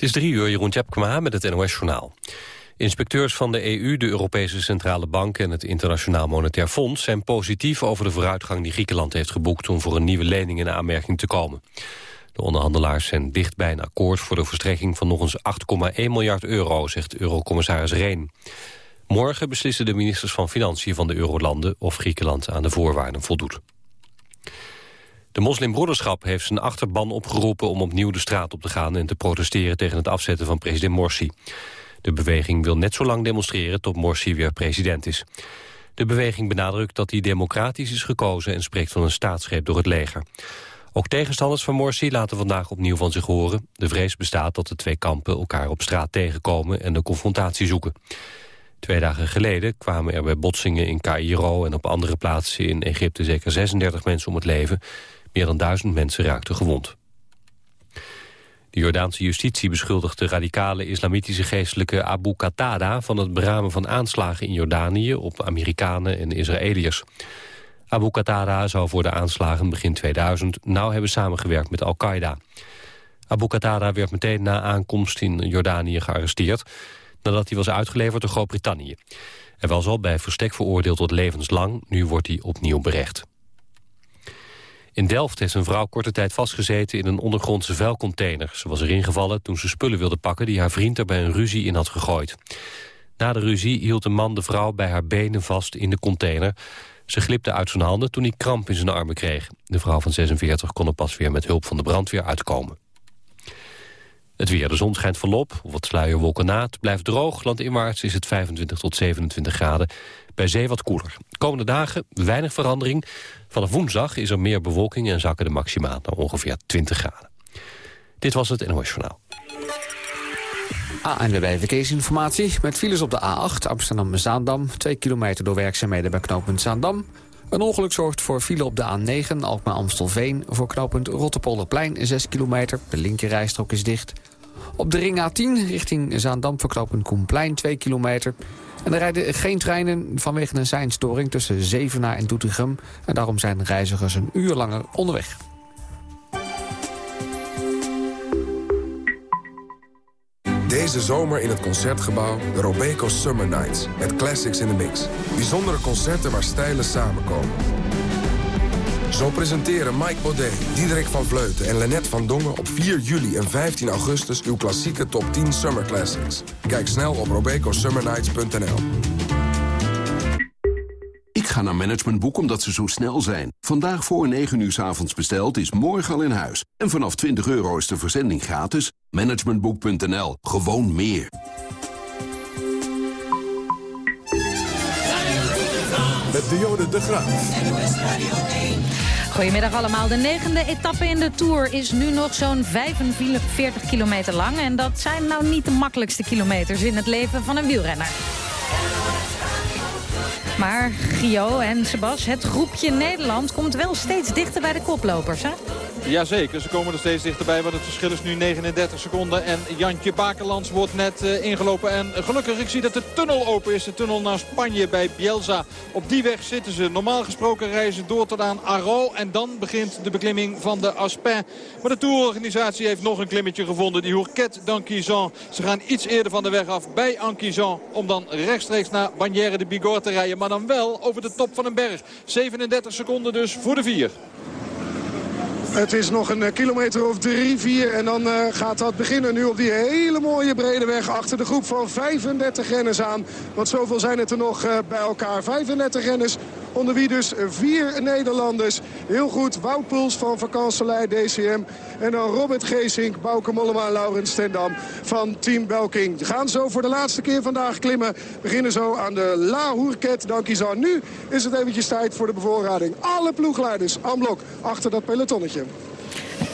Het is drie uur, Jeroen Tjepkema met het NOS-journaal. Inspecteurs van de EU, de Europese Centrale Bank en het Internationaal Monetair Fonds zijn positief over de vooruitgang die Griekenland heeft geboekt om voor een nieuwe lening in aanmerking te komen. De onderhandelaars zijn dicht bij een akkoord voor de verstrekking van nog eens 8,1 miljard euro, zegt eurocommissaris Reen. Morgen beslissen de ministers van Financiën van de eurolanden of Griekenland aan de voorwaarden voldoet. De moslimbroederschap heeft zijn achterban opgeroepen om opnieuw de straat op te gaan en te protesteren tegen het afzetten van president Morsi. De beweging wil net zo lang demonstreren tot Morsi weer president is. De beweging benadrukt dat hij democratisch is gekozen en spreekt van een staatsgreep door het leger. Ook tegenstanders van Morsi laten vandaag opnieuw van zich horen. De vrees bestaat dat de twee kampen elkaar op straat tegenkomen en de confrontatie zoeken. Twee dagen geleden kwamen er bij botsingen in Cairo en op andere plaatsen in Egypte zeker 36 mensen om het leven. Meer dan duizend mensen raakten gewond. De Jordaanse justitie beschuldigt de radicale islamitische geestelijke Abu Qatada... van het beramen van aanslagen in Jordanië op Amerikanen en Israëliërs. Abu Qatada zou voor de aanslagen begin 2000 nauw hebben samengewerkt met Al-Qaeda. Abu Qatada werd meteen na aankomst in Jordanië gearresteerd... nadat hij was uitgeleverd door Groot-Brittannië. Hij was al bij verstek veroordeeld tot levenslang, nu wordt hij opnieuw berecht. In Delft heeft een vrouw korte tijd vastgezeten in een ondergrondse vuilcontainer. Ze was erin gevallen toen ze spullen wilde pakken die haar vriend er bij een ruzie in had gegooid. Na de ruzie hield de man de vrouw bij haar benen vast in de container. Ze glipte uit zijn handen toen hij kramp in zijn armen kreeg. De vrouw van 46 kon er pas weer met hulp van de brandweer uitkomen. Het weer, de zon schijnt volop, wat sluierwolken na. Het blijft droog, landinwaarts is het 25 tot 27 graden. Bij zee wat koeler. Komende dagen weinig verandering. Vanaf woensdag is er meer bewolking en zakken de maxima naar ongeveer 20 graden. Dit was het NOS Journaal. ANWB Verkeersinformatie met files op de A8 Amsterdam-Zaandam. 2 kilometer door werkzaamheden bij knooppunt Zaandam. Een ongeluk zorgt voor file op de A9 Alkmaar-Amstelveen... voor knooppunt Rotterpolderplein 6 kilometer. De linkerrijstrook is dicht. Op de ring A10 richting Zaandam voor knooppunt Koenplein 2 kilometer. En er rijden geen treinen vanwege een seinstoring tussen Zevenaar en Doetinchem. En daarom zijn reizigers een uur langer onderweg. Deze zomer in het Concertgebouw de Robeco Summer Nights. Met classics in the mix. Bijzondere concerten waar stijlen samenkomen. Zo presenteren Mike Baudet, Diederik van Vleuten en Lennet van Dongen... op 4 juli en 15 augustus uw klassieke top 10 Summer Classics. Kijk snel op robecosummernights.nl. Ik ga naar Managementboek omdat ze zo snel zijn. Vandaag voor 9 uur s avonds besteld is morgen al in huis. En vanaf 20 euro is de verzending gratis. Managementboek.nl. Gewoon meer. Met Diode de Graaf. Goedemiddag allemaal. De negende etappe in de Tour is nu nog zo'n 45 kilometer lang. En dat zijn nou niet de makkelijkste kilometers in het leven van een wielrenner. Maar Gio en Sebas, het groepje Nederland komt wel steeds dichter bij de koplopers, hè? Jazeker, ze komen er steeds dichterbij, want het verschil is nu 39 seconden. En Jantje Bakerlands wordt net uh, ingelopen. En gelukkig, ik zie dat de tunnel open is. De tunnel naar Spanje bij Bielsa. Op die weg zitten ze. Normaal gesproken reizen door tot aan Aro. En dan begint de beklimming van de Aspin. Maar de tourorganisatie heeft nog een klimmetje gevonden. Die Hourquette d'Anquizan. Ze gaan iets eerder van de weg af bij Anquizan. Om dan rechtstreeks naar Bagnères de Bigorre te rijden. Maar dan wel over de top van een berg. 37 seconden dus voor de vier. Het is nog een kilometer of drie, vier. En dan uh, gaat dat beginnen nu op die hele mooie brede weg achter de groep van 35 renners aan. Want zoveel zijn het er nog uh, bij elkaar. 35 renners Onder wie dus vier Nederlanders. Heel goed, Wout Puls van Vakantselij DCM. En dan Robert Geesink, Bouke Mollema en Laurens Stendam van Team Belking. We gaan zo voor de laatste keer vandaag klimmen. Beginnen zo aan de La Hourquette Dankizan. Nu is het eventjes tijd voor de bevoorrading. Alle ploegleiders aan blok achter dat pelotonnetje.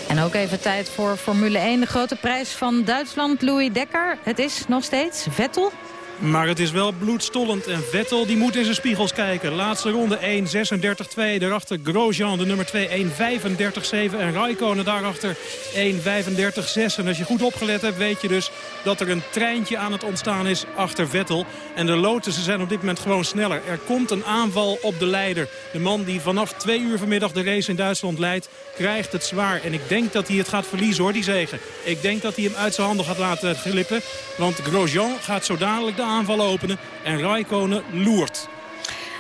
En ook even tijd voor Formule 1. De grote prijs van Duitsland, Louis Dekker. Het is nog steeds Vettel Maar het is wel bloedstollend. En Vettel die moet in zijn spiegels kijken. Laatste ronde 1.36.2. Daarachter Grosjean, de nummer 2, 1.35.7. En Raikkonen daarachter 1.35.6. En als je goed opgelet hebt, weet je dus dat er een treintje aan het ontstaan is achter Vettel. En de Lotussen zijn op dit moment gewoon sneller. Er komt een aanval op de leider. De man die vanaf twee uur vanmiddag de race in Duitsland leidt, krijgt het zwaar. En ik denk dat hij het gaat verliezen hoor, die zegen. Ik denk dat hij hem uit zijn handen gaat laten glippen. Want Grosjean gaat zo dadelijk de aanval openen. En Raikkonen loert.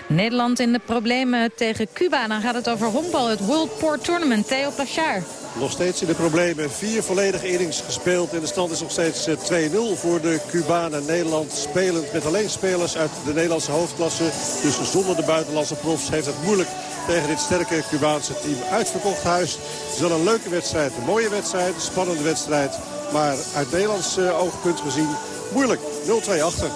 Nederland in de problemen tegen Cuba. Dan gaat het over honkbal, het World Port Tournament. Theo Plachard. Nog steeds in de problemen. Vier volledige innings gespeeld. En de stand is nog steeds 2-0 eh, voor de Cubanen. Nederland spelend met alleen spelers uit de Nederlandse hoofdklasse. Dus zonder de buitenlandse profs heeft het moeilijk tegen dit sterke Cubaanse team. Uitverkocht huis. Het is wel een leuke wedstrijd. Een mooie wedstrijd. Een spannende wedstrijd. Maar uit Nederlands uh, oogpunt gezien moeilijk. 0-2 achter.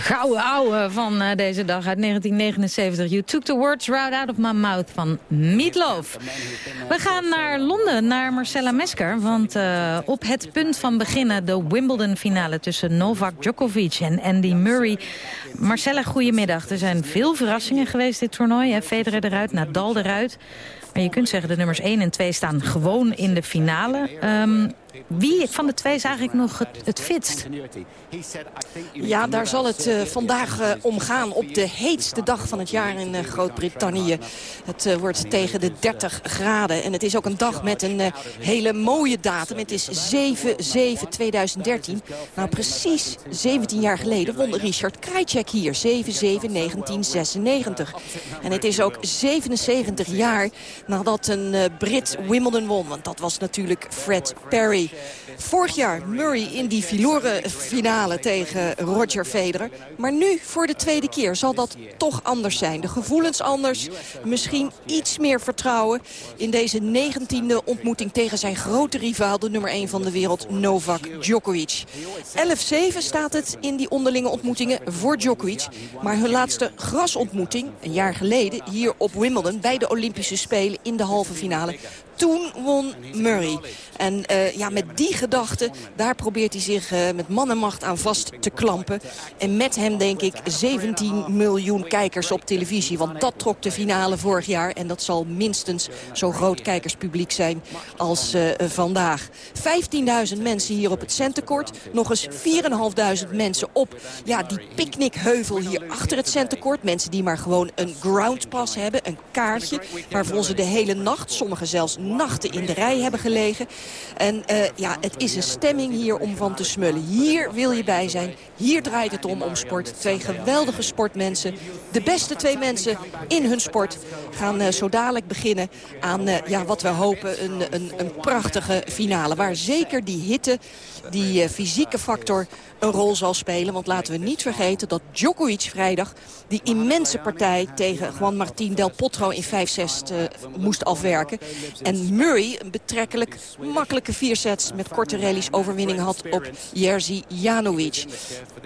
Gouden ouwe van uh, deze dag uit 1979. You took the words right out of my mouth van Meatloaf. We gaan naar Londen, naar Marcella Mesker. Want uh, op het punt van beginnen de Wimbledon-finale... tussen Novak Djokovic en Andy Murray. Marcella, goedemiddag. Er zijn veel verrassingen geweest dit toernooi. Hè? Federer eruit, Nadal eruit. Maar je kunt zeggen, de nummers 1 en 2 staan gewoon in de finale. Um, wie van de twee is eigenlijk nog het, het fitst? Ja, daar zal het uh, vandaag uh, om gaan. Op de heetste dag van het jaar in uh, Groot-Brittannië. Het wordt tegen de 30 graden. En het is ook een dag met een hele mooie datum. Het is 7-7-2013. Nou, precies 17 jaar geleden won Richard Krajcek hier. 7-7-1996. En het is ook 77 jaar nadat een Brit Wimbledon won. Want dat was natuurlijk Fred Perry. Vorig jaar Murray in die verloren finale tegen Roger Federer. Maar nu, voor de tweede keer, zal dat toch anders zijn. De gevoelens anders, misschien iets meer vertrouwen... in deze negentiende ontmoeting tegen zijn grote rivaal... de nummer 1 van de wereld, Novak Djokovic. 11-7 staat het in die onderlinge ontmoetingen voor Djokovic. Maar hun laatste grasontmoeting, een jaar geleden... hier op Wimbledon, bij de Olympische Spelen in de halve finale toen won Murray. En uh, ja, met die gedachte, daar probeert hij zich uh, met man en macht aan vast te klampen. En met hem denk ik 17 miljoen kijkers op televisie. Want dat trok de finale vorig jaar. En dat zal minstens zo groot kijkerspubliek zijn als uh, vandaag. 15.000 mensen hier op het centenkort. Nog eens 4.500 mensen op ja, die picknickheuvel hier achter het centenkort. Mensen die maar gewoon een groundpass hebben, een kaartje. Waarvoor ze de hele nacht, sommigen zelfs nachten in de rij hebben gelegen. En uh, ja, het is een stemming hier om van te smullen. Hier wil je bij zijn. Hier draait het om om sport. Twee geweldige sportmensen. De beste twee mensen in hun sport gaan uh, zo dadelijk beginnen aan uh, ja, wat we hopen een, een, een prachtige finale. Waar zeker die hitte, die fysieke factor een rol zal spelen. Want laten we niet vergeten dat Djokovic vrijdag die immense partij tegen Juan Martín Del Potro in 5-6 uh, moest afwerken. En Murray een betrekkelijk makkelijke vier sets met korte rallies overwinning had op Jerzy Janovic.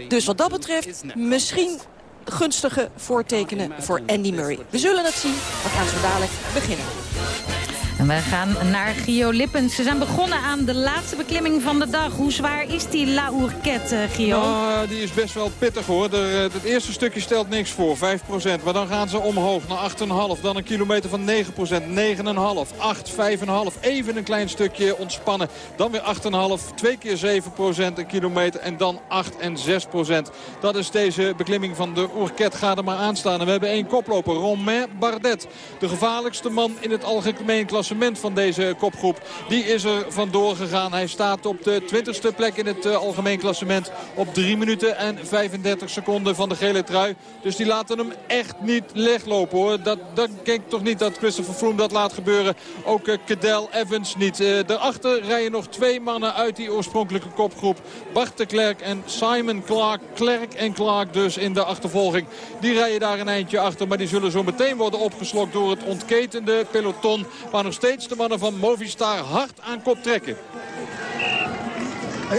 Dus wat dat betreft misschien gunstige voortekenen voor Andy Murray. We zullen het zien. We gaan zo dadelijk beginnen. Wij gaan naar Gio Lippens. Ze zijn begonnen aan de laatste beklimming van de dag. Hoe zwaar is die La Ourquette, uh, Gio? Nou, die is best wel pittig hoor. De, eh, het eerste stukje stelt niks voor, 5%. Maar dan gaan ze omhoog naar 8,5. Dan een kilometer van 9%, 9,5, 8, 5,5. Even een klein stukje ontspannen. Dan weer 8,5, twee keer 7% een kilometer. En dan 8 en 6%. Dat is deze beklimming van de Ourquette. Ga er maar aan staan. En we hebben één koploper, Romain Bardet. De gevaarlijkste man in het algemeen klassement van deze kopgroep. Die is er vandoor gegaan. Hij staat op de 20ste plek in het uh, algemeen klassement. Op 3 minuten en 35 seconden van de gele trui. Dus die laten hem echt niet leglopen hoor. Dat, dat denk ik toch niet dat Christopher Froome dat laat gebeuren. Ook uh, Cadel Evans niet. Uh, daarachter rijden nog twee mannen uit die oorspronkelijke kopgroep. Bart de Klerk en Simon Clark. Klerk en Clark dus in de achtervolging. Die rijden daar een eindje achter. Maar die zullen zo meteen worden opgeslokt door het ontketende peloton. Waar nog steeds de mannen van Movistar hard aan kop trekken.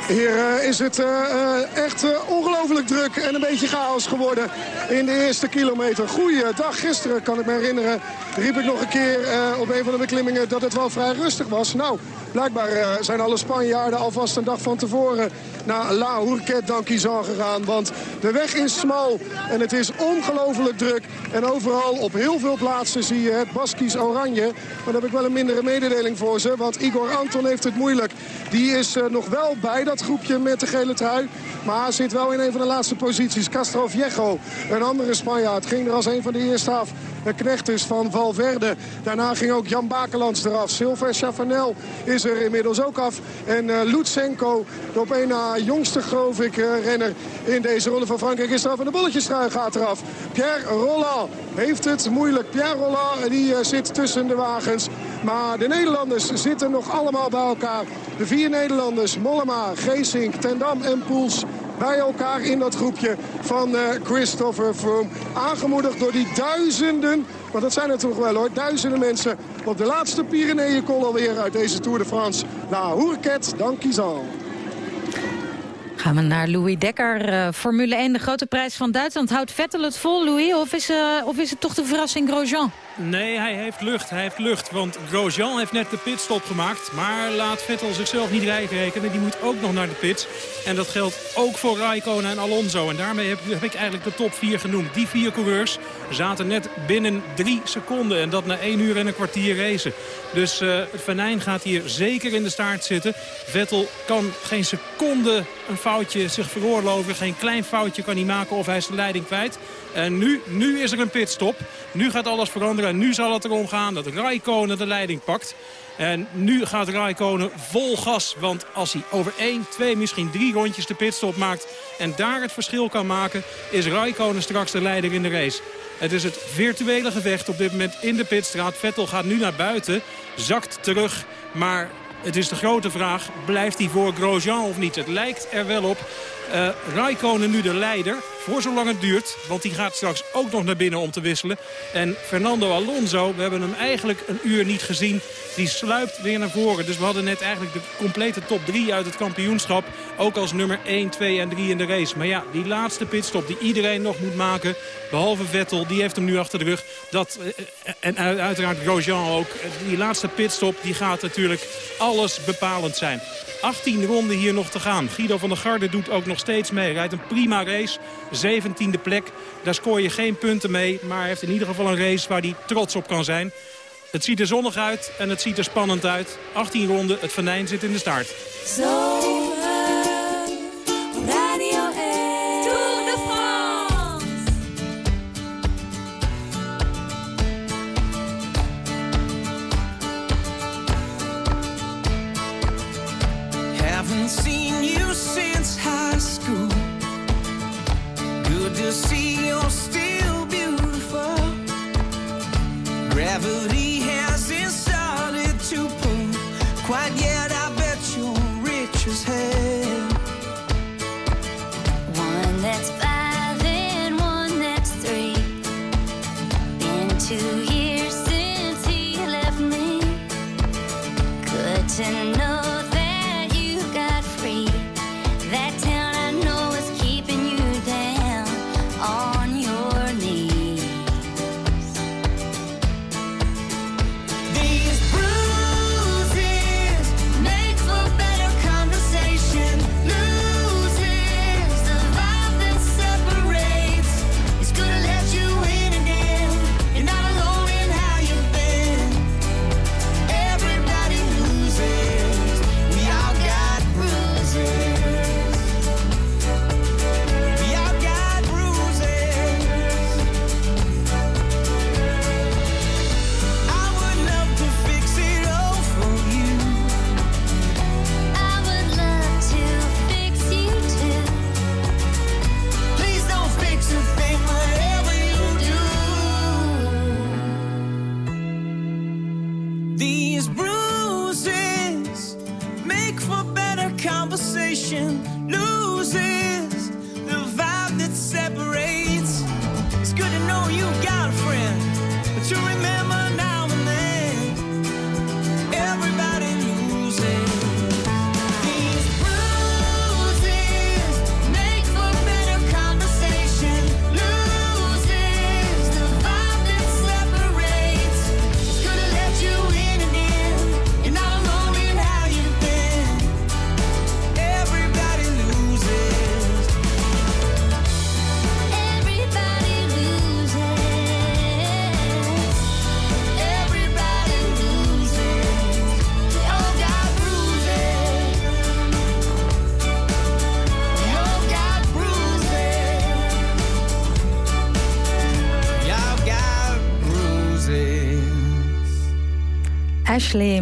Hier uh, is het uh, echt uh, ongelooflijk druk en een beetje chaos geworden in de eerste kilometer. Goeiedag, gisteren kan ik me herinneren, riep ik nog een keer op een van de beklimmingen dat het wel vrij rustig was. Nou, blijkbaar zijn alle Spanjaarden alvast een dag van tevoren naar La Hourquette d'Anquizan gegaan. Want de weg is smal en het is ongelooflijk druk. En overal op heel veel plaatsen zie je het Baskisch oranje. Maar daar heb ik wel een mindere mededeling voor ze. Want Igor Anton heeft het moeilijk. Die is nog wel bij dat groepje met de gele trui. Maar zit wel in een van de laatste posities. Castro Viejo, een andere Spanjaard, ging er als een van de eerste af. De knecht is van Valverde. Daarna ging ook Jan Bakelands eraf. Silver Chavanel is er inmiddels ook af. En uh, Lutsenko, de op een na jongste geloof ik uh, renner in deze ronde van Frankrijk is eraf. En de bolletjestrui gaat eraf. Pierre Rolland heeft het moeilijk. Pierre Rolland die uh, zit tussen de wagens. Maar de Nederlanders zitten nog allemaal bij elkaar. De vier Nederlanders, Mollema, Geesink, Tendam en Poels bij elkaar in dat groepje van uh, Christopher Froome. Aangemoedigd door die duizenden, want dat zijn het toch wel hoor, duizenden mensen op de laatste Pyreneeënkol alweer uit deze Tour de France. La Hourquette d'Anquizan. Gaan we naar Louis Dekker, uh, Formule 1, de grote prijs van Duitsland. Houdt Vettel het vol, Louis, of is, uh, of is het toch de verrassing Grosjean? Nee, hij heeft lucht, hij heeft lucht, want Grosjean heeft net de pitstop gemaakt. Maar laat Vettel zichzelf niet rekenen, die moet ook nog naar de pits. En dat geldt ook voor Raikkonen en Alonso. En daarmee heb, heb ik eigenlijk de top 4 genoemd. Die vier coureurs zaten net binnen drie seconden. En dat na 1 uur en een kwartier racen. Dus uh, het venijn gaat hier zeker in de staart zitten. Vettel kan geen seconde een foutje zich veroorloven. Geen klein foutje kan hij maken of hij is de leiding kwijt. En nu, nu is er een pitstop. Nu gaat alles veranderen. En nu zal het erom gaan dat Raikkonen de leiding pakt. En nu gaat Raikkonen vol gas. Want als hij over 1, 2, misschien drie rondjes de pitstop maakt... en daar het verschil kan maken... is Raikkonen straks de leider in de race. Het is het virtuele gevecht op dit moment in de pitstraat. Vettel gaat nu naar buiten, zakt terug. Maar het is de grote vraag, blijft hij voor Grosjean of niet? Het lijkt er wel op. Uh, Raikkonen nu de leider, voor zolang het duurt. Want die gaat straks ook nog naar binnen om te wisselen. En Fernando Alonso, we hebben hem eigenlijk een uur niet gezien. Die sluipt weer naar voren. Dus we hadden net eigenlijk de complete top 3 uit het kampioenschap. Ook als nummer 1, 2 en 3 in de race. Maar ja, die laatste pitstop die iedereen nog moet maken. Behalve Vettel, die heeft hem nu achter de rug. Dat, eh, en uiteraard Grosjean ook. Die laatste pitstop die gaat natuurlijk alles bepalend zijn. 18 ronden hier nog te gaan. Guido van der Garde doet ook nog steeds mee. Rijdt een prima race. 17e plek. Daar scoor je geen punten mee. Maar heeft in ieder geval een race waar hij trots op kan zijn. Het ziet er zonnig uit en het ziet er spannend uit. 18 ronden, het venijn zit in de start. Gravity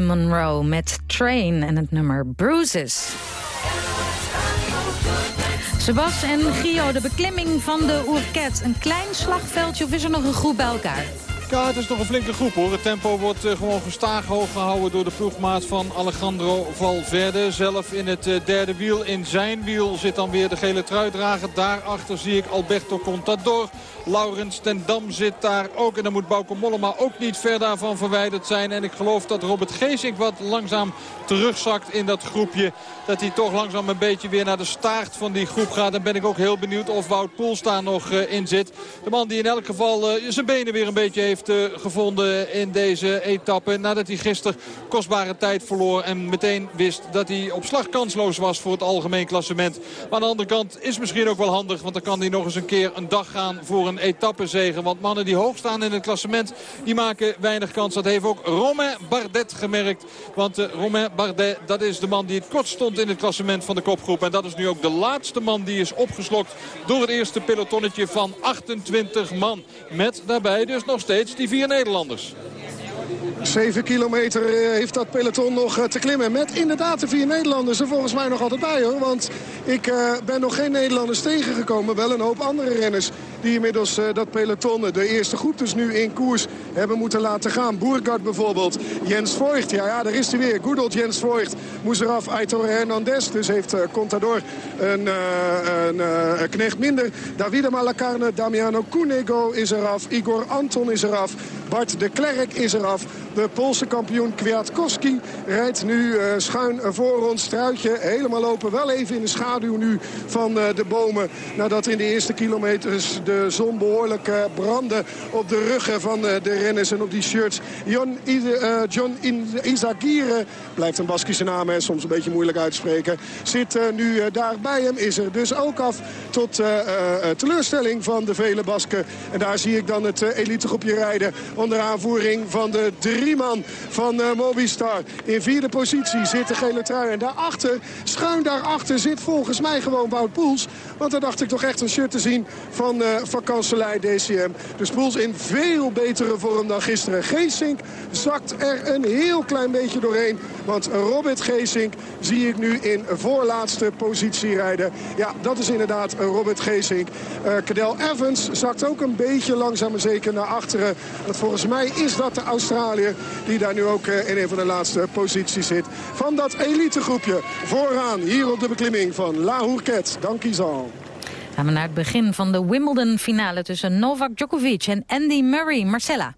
Monroe met Train en het nummer Bruises. Sebas en Gio, de beklimming van de Oerket. Een klein slagveldje of is er nog een groep bij elkaar? Ja, het is nog een flinke groep hoor. Het tempo wordt eh, gewoon gestaag hoog gehouden door de ploegmaat van Alejandro Valverde. Zelf in het eh, derde wiel. In zijn wiel zit dan weer de gele truidrager. Daarachter zie ik Alberto Contador. Laurens ten Dam zit daar ook. En dan moet Bauke Mollema ook niet ver daarvan verwijderd zijn. En ik geloof dat Robert Geesink wat langzaam terugzakt in dat groepje. Dat hij toch langzaam een beetje weer naar de staart van die groep gaat. Dan ben ik ook heel benieuwd of Wout Poels daar nog eh, in zit. De man die in elk geval zijn benen weer een beetje heeft eh, gevonden in deze etappe. Nadat hij gisteren kostbare tijd verloor. En meteen wist dat hij op slag kansloos was voor het algemeen klassement. Maar aan de andere kant is misschien ook wel handig. Want dan kan hij nog eens een keer een dag gaan voor een etappezege. Want mannen die hoog staan in het klassement, die maken weinig kans. Dat heeft ook Romain Bardet gemerkt. Want uh, Romain Bardet, dat is de man die het kort stond in het klassement van de kopgroep. En dat is nu ook de laatste man die is opgeslokt door het eerste pelotonnetje van 28 man. Met daarbij dus nog steeds die vier Nederlanders. 7 kilometer eh, heeft dat peloton nog eh, te klimmen. Met inderdaad de vier Nederlanders er volgens mij nog altijd bij hoor. Want ik uh, ben nog geen Nederlanders tegengekomen. Wel een hoop andere renners die inmiddels dat peloton, de eerste groep dus nu in koers, hebben moeten laten gaan. Boergaard bijvoorbeeld. Jens Voigt, ja, ja daar is hij weer. Good old Jens Voigt moest eraf. Aitor Hernandez, dus heeft Contador een, een, een knecht minder. Davide Malacarne, Damiano Cunego is eraf. Igor Anton is eraf. Bart de Klerk is eraf. De Poolse kampioen Kwiatkowski rijdt nu uh, schuin voor ons. Struitje helemaal lopen. Wel even in de schaduw nu van uh, de bomen. Nadat in de eerste kilometers de zon behoorlijk brandde op de ruggen van de renners en op die shirts. John, John blijft een Baskische naam en soms een beetje moeilijk uitspreken. Zit nu daar bij hem. Is er dus ook af tot teleurstelling van de vele Basken. En daar zie ik dan het elitegroepje rijden onder aanvoering van de drie man van uh, Mobistar. In vierde positie zit de gele trui. En daarachter, schuin daarachter, zit volgens mij gewoon Wout Poels. Want daar dacht ik toch echt een shirt te zien van uh, vakantselij DCM. Dus Poels in veel betere vorm dan gisteren. Geesink zakt er een heel klein beetje doorheen. Want Robert Geesink zie ik nu in voorlaatste positie rijden. Ja, dat is inderdaad Robert Geesink. Uh, Cadel Evans zakt ook een beetje langzaam maar zeker naar achteren. Want volgens mij is dat de Die daar nu ook in een van de laatste posities zit. Van dat elitegroepje vooraan hier op de beklimming van La Hourquette. Dankjewel. Gaan we naar het begin van de Wimbledon-finale tussen Novak Djokovic en Andy Murray. Marcella.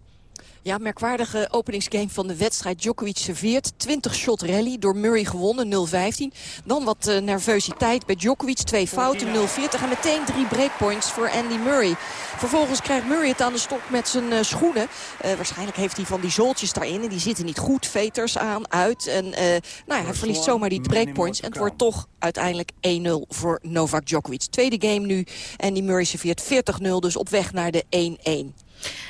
Ja, merkwaardige openingsgame van de wedstrijd. Djokovic serveert. 20 shot rally door Murray gewonnen, 0-15. Dan wat uh, nervositeit bij Djokovic. Twee fouten, 0-40. En meteen drie breakpoints voor Andy Murray. Vervolgens krijgt Murray het aan de stok met zijn uh, schoenen. Uh, waarschijnlijk heeft hij van die zooltjes daarin. En die zitten niet goed. Veters aan, uit. En nou ja, hij verliest zomaar die breakpoints. En het wordt toch uiteindelijk 1-0 voor Novak Djokovic. Tweede game nu. Andy Murray serveert 40-0. Dus op weg naar de 1-1.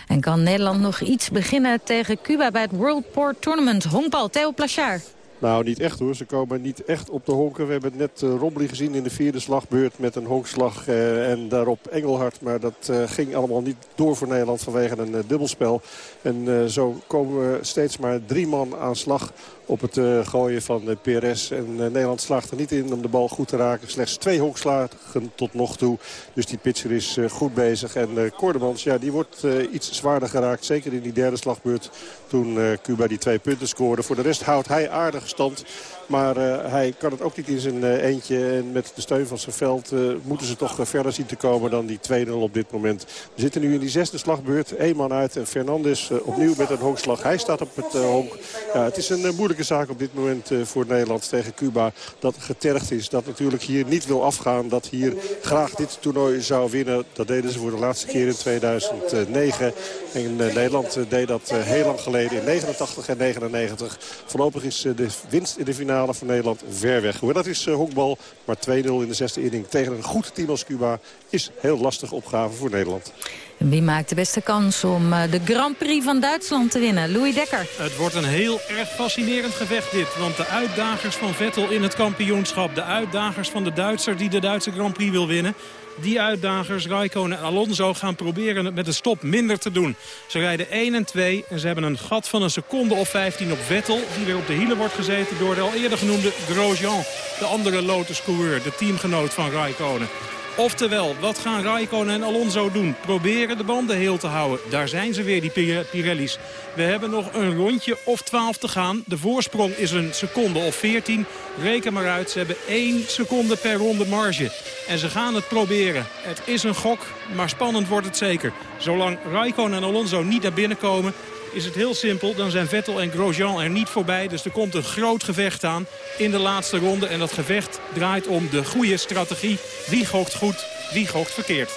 En kan Nederland nog iets beginnen tegen Cuba bij het World Port Tournament? Honkbal, Theo Plachard. Nou, niet echt hoor. Ze komen niet echt op de honken. We hebben net uh, gezien in de vierde slagbeurt met een honkslag uh, en daarop Engelhard. Maar dat uh, ging allemaal niet door voor Nederland vanwege een dubbelspel. En zo komen we steeds maar drie man aan slag op het uh, gooien van uh, PRS. En uh, Nederland slaagt er niet in om de bal goed te raken. Slechts twee honkslagen tot nog toe. Dus die pitcher is goed bezig. En Kordemans, ja, die wordt iets zwaarder geraakt. Zeker in die derde slagbeurt toen Cuba die twee punten scoorde. Voor de rest houdt hij aardig stand. Maar hij kan het ook niet in zijn eentje. En met de steun van zijn veld moeten ze toch verder zien te komen dan die 2-0 op dit moment. We zitten nu in die zesde slagbeurt. Eén man uit en Fernandes opnieuw met een hoogslag. Hij staat op het honk. Het is een moeilijke zaak op dit moment voor Nederland tegen Cuba. Dat getergd is. Dat natuurlijk hier niet wil afgaan. Dat hier graag dit toernooi zou winnen. Dat deden ze voor de laatste keer in 2009. En Nederland deed dat heel lang geleden in 89 en 99. Voorlopig is de winst in de finale van Nederland ver weg. Hoor, dat is honkbal, maar 2-0 in de zesde inning tegen een goed team als Cuba... is heel lastig opgave voor Nederland. Wie maakt de beste kans om uh, de Grand Prix van Duitsland te winnen? Louis Dekker. Het wordt een heel erg fascinerend gevecht dit. Want de uitdagers van Vettel in het kampioenschap... de uitdagers van de Duitser die de Duitse Grand Prix wil winnen... Die uitdagers, Raikkonen en Alonso, gaan proberen het met de stop minder te doen. Ze rijden 1 en 2 en ze hebben een gat van een seconde of 15 op Vettel... die weer op de hielen wordt gezeten door de al eerder genoemde Grosjean. De andere Lotus-coureur, de teamgenoot van Raikkonen. Oftewel, wat gaan Raikkonen en Alonso doen? Proberen de banden heel te houden. Daar zijn ze weer, die Pir- Pirelli's. We hebben nog een rondje of 12 te gaan. De voorsprong is een seconde of 14. Reken maar uit, ze hebben 1 seconde per ronde marge. En ze gaan het proberen. Het is een gok, maar spannend wordt het zeker. Zolang Raikkonen en Alonso niet naar binnen komen is het heel simpel. Dan zijn Vettel en Grosjean er niet voorbij. Dus er komt een groot gevecht aan in de laatste ronde. En dat gevecht draait om de goede strategie. Wie googt goed, wie googt verkeerd.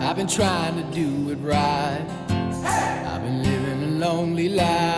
I've been trying to do it right. I've been living a lonely life.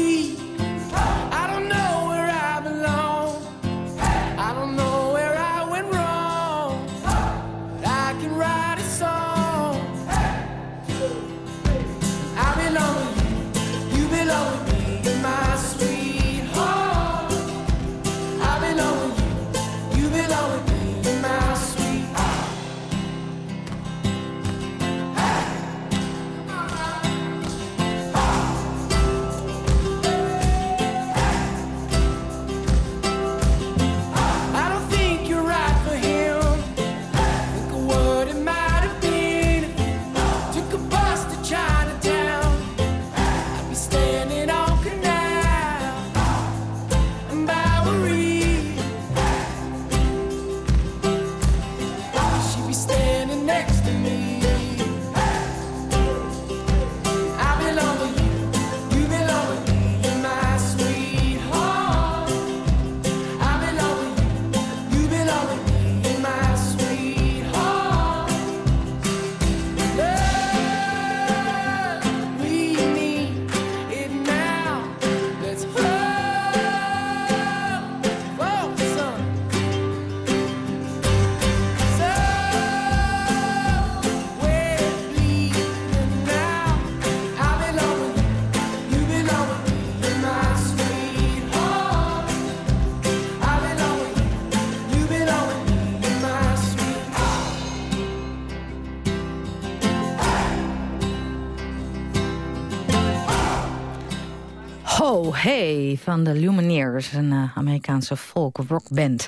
Hey van de Lumineers, een eh, Amerikaanse folk rockband.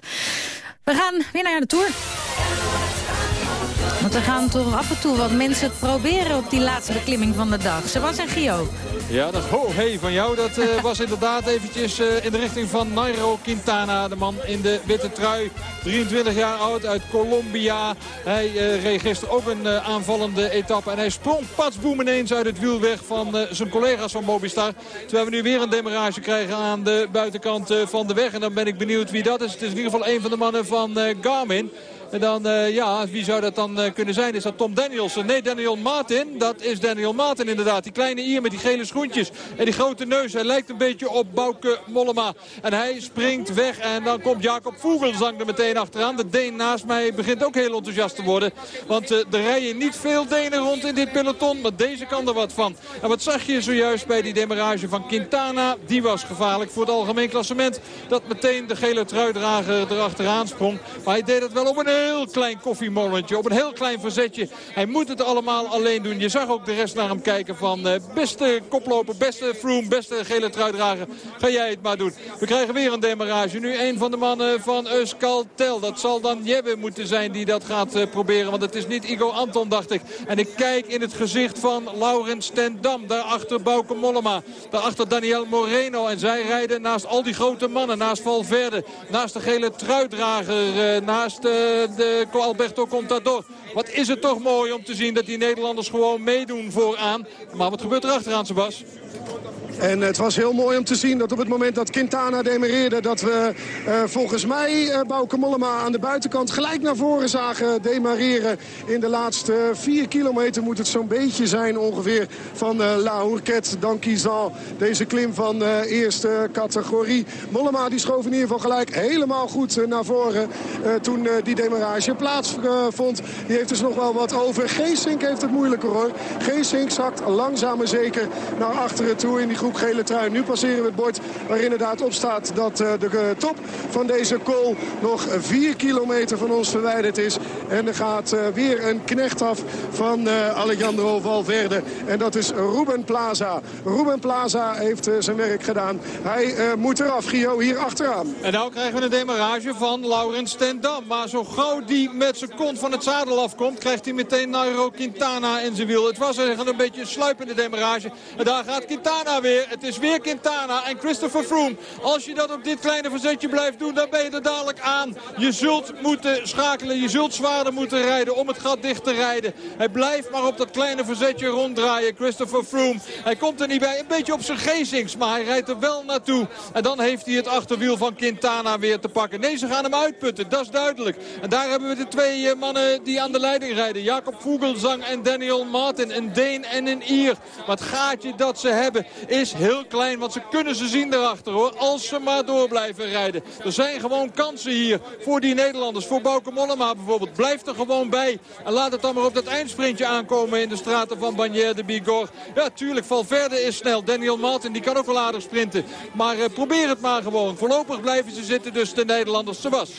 We gaan weer naar de Tour. Want er gaan toch af en toe wat mensen het proberen op die laatste beklimming van de dag. Sebastian Gio. Ja, dat ho hey van jou, dat eh, was inderdaad eventjes eh, in de richting van Nairo Quintana. De man in de witte trui, 23 jaar oud uit Colombia. Hij eh, reed gisteren ook een aanvallende etappe. En hij sprong patsboom ineens uit het wiel weg van zijn collega's van Mobistar. Terwijl we nu weer een demarage krijgen aan de buitenkant van de weg. En dan ben ik benieuwd wie dat is. Het is in ieder geval een van de mannen van Garmin. En dan, eh, ja, wie zou dat dan eh, kunnen zijn? Is dat Tom Danielson? Nee, Daniel Martin. Dat is Daniel Martin inderdaad. Die kleine Ier met die gele schoentjes en die grote neus. Hij lijkt een beetje op Bouke Mollema. En hij springt weg en dan komt Jacob Vogelsang er meteen achteraan. De Deen naast mij begint ook heel enthousiast te worden. Want eh, er rijden niet veel Denen rond in dit peloton. Maar deze kan er wat van. En wat zag je zojuist bij die demarage van Quintana? Die was gevaarlijk voor het algemeen klassement. Dat meteen de gele truidrager erachteraan sprong. Maar hij deed het wel op een heel klein koffiemollentje. Op een heel klein verzetje. Hij moet het allemaal alleen doen. Je zag ook de rest naar hem kijken van eh, beste koploper, beste Froome, beste gele truidrager. Ga jij het maar doen. We krijgen weer een demarage. Nu een van de mannen van Euskaltel. Dat zal dan Jebbe moeten zijn die dat gaat eh, proberen. Want het is niet Igo Anton, dacht ik. En ik kijk in het gezicht van Laurens ten Dam. Daarachter Bauke Mollema. Daarachter Daniel Moreno. En zij rijden naast al die grote mannen. Naast Valverde. Naast de gele truidrager. eh, naast de Alberto Contador. Wat is het toch mooi om te zien dat die Nederlanders gewoon meedoen vooraan. Maar wat gebeurt er achteraan, Sebas? En het was heel mooi om te zien dat op het moment dat Quintana demereerde... dat we uh, volgens mij uh, Bauke Mollema aan de buitenkant gelijk naar voren zagen demareren. In de laatste vier kilometer moet het zo'n beetje zijn ongeveer van uh, La Hourquette, Dankizan. Deze klim van eerste categorie. Mollema die schoof in ieder geval gelijk helemaal goed naar voren toen die demarage plaatsvond. die heeft dus nog wel wat over. Geesink heeft het moeilijker hoor. Geesink zakt langzaam maar zeker naar achteren toe in die groep gele trui. Nu passeren we het bord waar inderdaad op staat dat uh, de uh, top van deze kool nog 4 kilometer van ons verwijderd is. En er gaat uh, weer een knecht af van Alejandro Valverde. En dat is Ruben Plaza. Ruben Plaza heeft zijn werk gedaan. Hij moet eraf, Gio, hier achteraan. En nou krijgen we een demarrage van Laurens Tendam. Maar zo gauw die met zijn kont van het zadel afkomt... krijgt hij meteen Nairo Quintana in zijn wiel. Het was eigenlijk een beetje een sluipende demarage. En daar gaat Quintana weer. Het is weer Quintana en Christopher Froome. Als je dat op dit kleine verzetje blijft doen, dan ben je er dadelijk aan. Je zult moeten schakelen, je zult zwaarder moeten rijden om het gat dicht te rijden. Hij blijft maar op dat kleine verzetje ronddraaien, Christopher Froome. Hij komt er niet bij, een beetje op zijn gezings, maar hij rijdt er wel naartoe. En dan heeft hij het achterwiel van Quintana weer te pakken. Nee, ze gaan hem uitputten, dat is duidelijk. En daar hebben we de twee eh, mannen die aan de leiding rijden. Jacob Vogelsang en Daniel Martin, een Deen en een Ier. Maar het gaatje dat ze hebben heel klein, want ze kunnen ze zien erachter hoor. Als ze maar door blijven rijden. Er zijn gewoon kansen hier voor die Nederlanders. Voor Bauke Mollema bijvoorbeeld. Blijf er gewoon bij. En laat het dan maar op dat eindsprintje aankomen in de straten van Bagnères de Bigorre. Ja, tuurlijk, Valverde is snel. Daniel Martin, die kan ook wel aardig sprinten. Maar uh, probeer het maar gewoon. Voorlopig blijven ze zitten dus de Nederlanders. Sebas.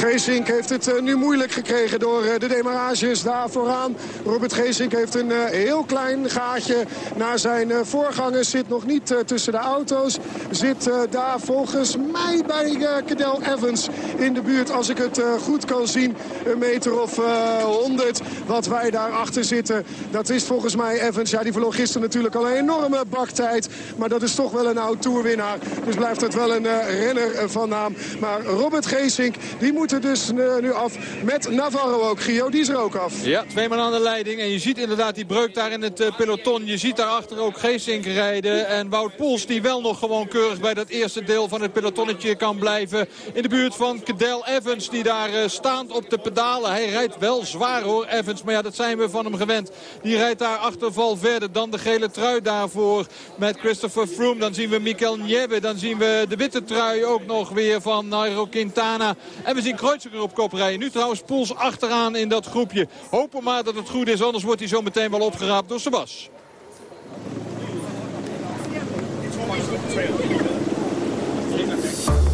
Geesink heeft het uh, nu moeilijk gekregen door uh, de demarages daar vooraan. Robert Geesink heeft een uh, heel klein gaatje naar zijn voorgangers. Zit nog niet tussen de auto's. Zit daar volgens mij bij Cadel Evans in de buurt. Als ik het goed kan zien. Een meter of 100 wat wij daarachter zitten. Dat is volgens mij Evans. Ja, die verloor gisteren natuurlijk al een enorme baktijd. Maar dat is toch wel een oud toerwinnaar. Dus blijft het wel een renner van naam. Maar Robert Geesink, die moet er dus uh, nu af met Navarro ook. Gio, die is er ook af. Ja, twee man aan de leiding. En je ziet inderdaad die breuk daar in het uh, peloton. Je ziet daarachter ook Geesink rijden. En Wout Poels die wel nog gewoon keurig bij dat eerste deel van het pelotonnetje kan blijven. In de buurt van Cadel Evans die daar uh, staand op de pedalen. Hij rijdt wel zwaar hoor, Evans. Maar ja, dat zijn we van hem gewend. Die rijdt daar achter Valverde. Dan de gele trui daarvoor met Christopher Froome. Dan zien we Mikel Nieve. Dan zien we de witte trui ook nog weer van Nairo Quintana. En we zien Kreuziger op kop rijden. Nu trouwens Poels achteraan in dat groepje. Hopen maar dat het goed is, anders wordt hij zo meteen wel opgeraapt door Sebas.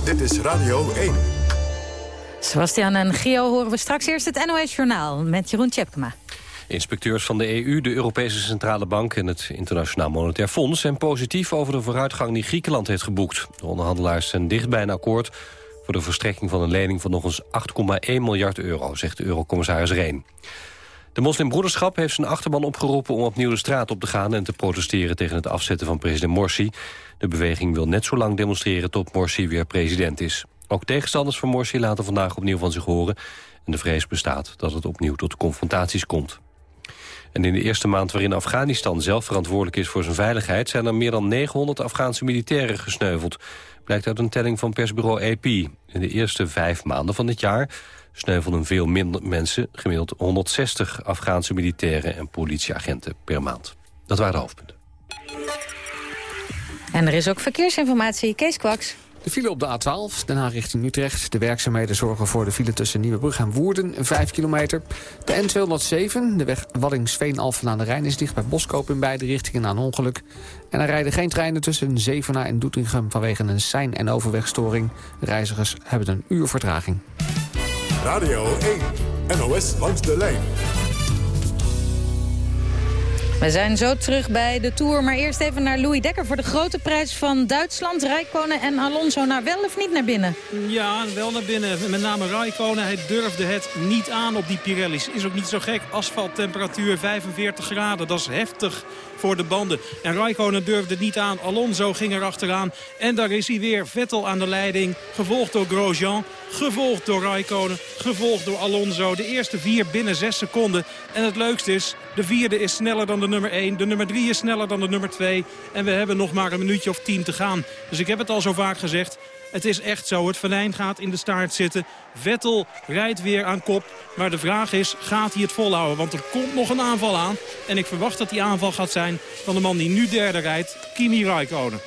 Dit is Radio 1. Sebastian en Gio horen we straks eerst het NOS Journaal met Jeroen Tjepkema. Inspecteurs van de EU, de Europese Centrale Bank en het Internationaal Monetair Fonds... zijn positief over de vooruitgang die Griekenland heeft geboekt. De onderhandelaars zijn dicht bij een akkoord voor de verstrekking van een lening van nog eens 8,1 miljard euro, zegt de eurocommissaris Reen. De moslimbroederschap heeft zijn achterban opgeroepen om opnieuw de straat op te gaan en te protesteren tegen het afzetten van president Morsi. De beweging wil net zo lang demonstreren tot Morsi weer president is. Ook tegenstanders van Morsi laten vandaag opnieuw van zich horen en de vrees bestaat dat het opnieuw tot confrontaties komt. En in de eerste maand waarin Afghanistan zelf verantwoordelijk is voor zijn veiligheid... zijn er meer dan 900 Afghaanse militairen gesneuveld blijkt uit een telling van persbureau AP. In de eerste vijf maanden van dit jaar sneuvelden veel minder mensen... gemiddeld 160 Afghaanse militairen en politieagenten per maand. Dat waren de hoofdpunten. En er is ook verkeersinformatie. Kees Kwaks. De file op de A12, Den Haag richting Utrecht. De werkzaamheden zorgen voor de file tussen Nieuwebrug en Woerden, 5 kilometer. De N207, de weg Waddingsveen-Alphen aan de Rijn... is dicht bij Boskoop in beide richtingen een ongeluk. En er rijden geen treinen tussen Zevenaar en Doetinchem... vanwege een sein- en overwegstoring. Reizigers hebben een uur vertraging. Radio 1, NOS langs de lijn. We zijn zo terug bij de Tour, maar eerst even naar Louis Dekker... voor de grote prijs van Duitsland. Rijkonen en Alonso naar wel of niet naar binnen? Ja, wel naar binnen. Met name Rijkonen, hij durfde het niet aan op die Pirelli's. Is ook niet zo gek. Asfalttemperatuur 45 graden, dat is heftig voor de banden. En Raikkonen durfde het niet aan. Alonso ging er achteraan. En daar is hij weer. Vettel aan de leiding. Gevolgd door Grosjean. Gevolgd door Raikkonen. Gevolgd door Alonso. De eerste vier binnen zes seconden. En het leukste is, de vierde is sneller dan de nummer 1. De nummer 3 is sneller dan de nummer 2. En we hebben nog maar een minuutje of tien te gaan. Dus ik heb het al zo vaak gezegd. Het is echt zo. Het venijn gaat in de staart zitten. Vettel rijdt weer aan kop. Maar de vraag is, gaat hij het volhouden? Want er komt nog een aanval aan. En ik verwacht dat die aanval gaat zijn van de man die nu derde rijdt. Kimi Raikkonen.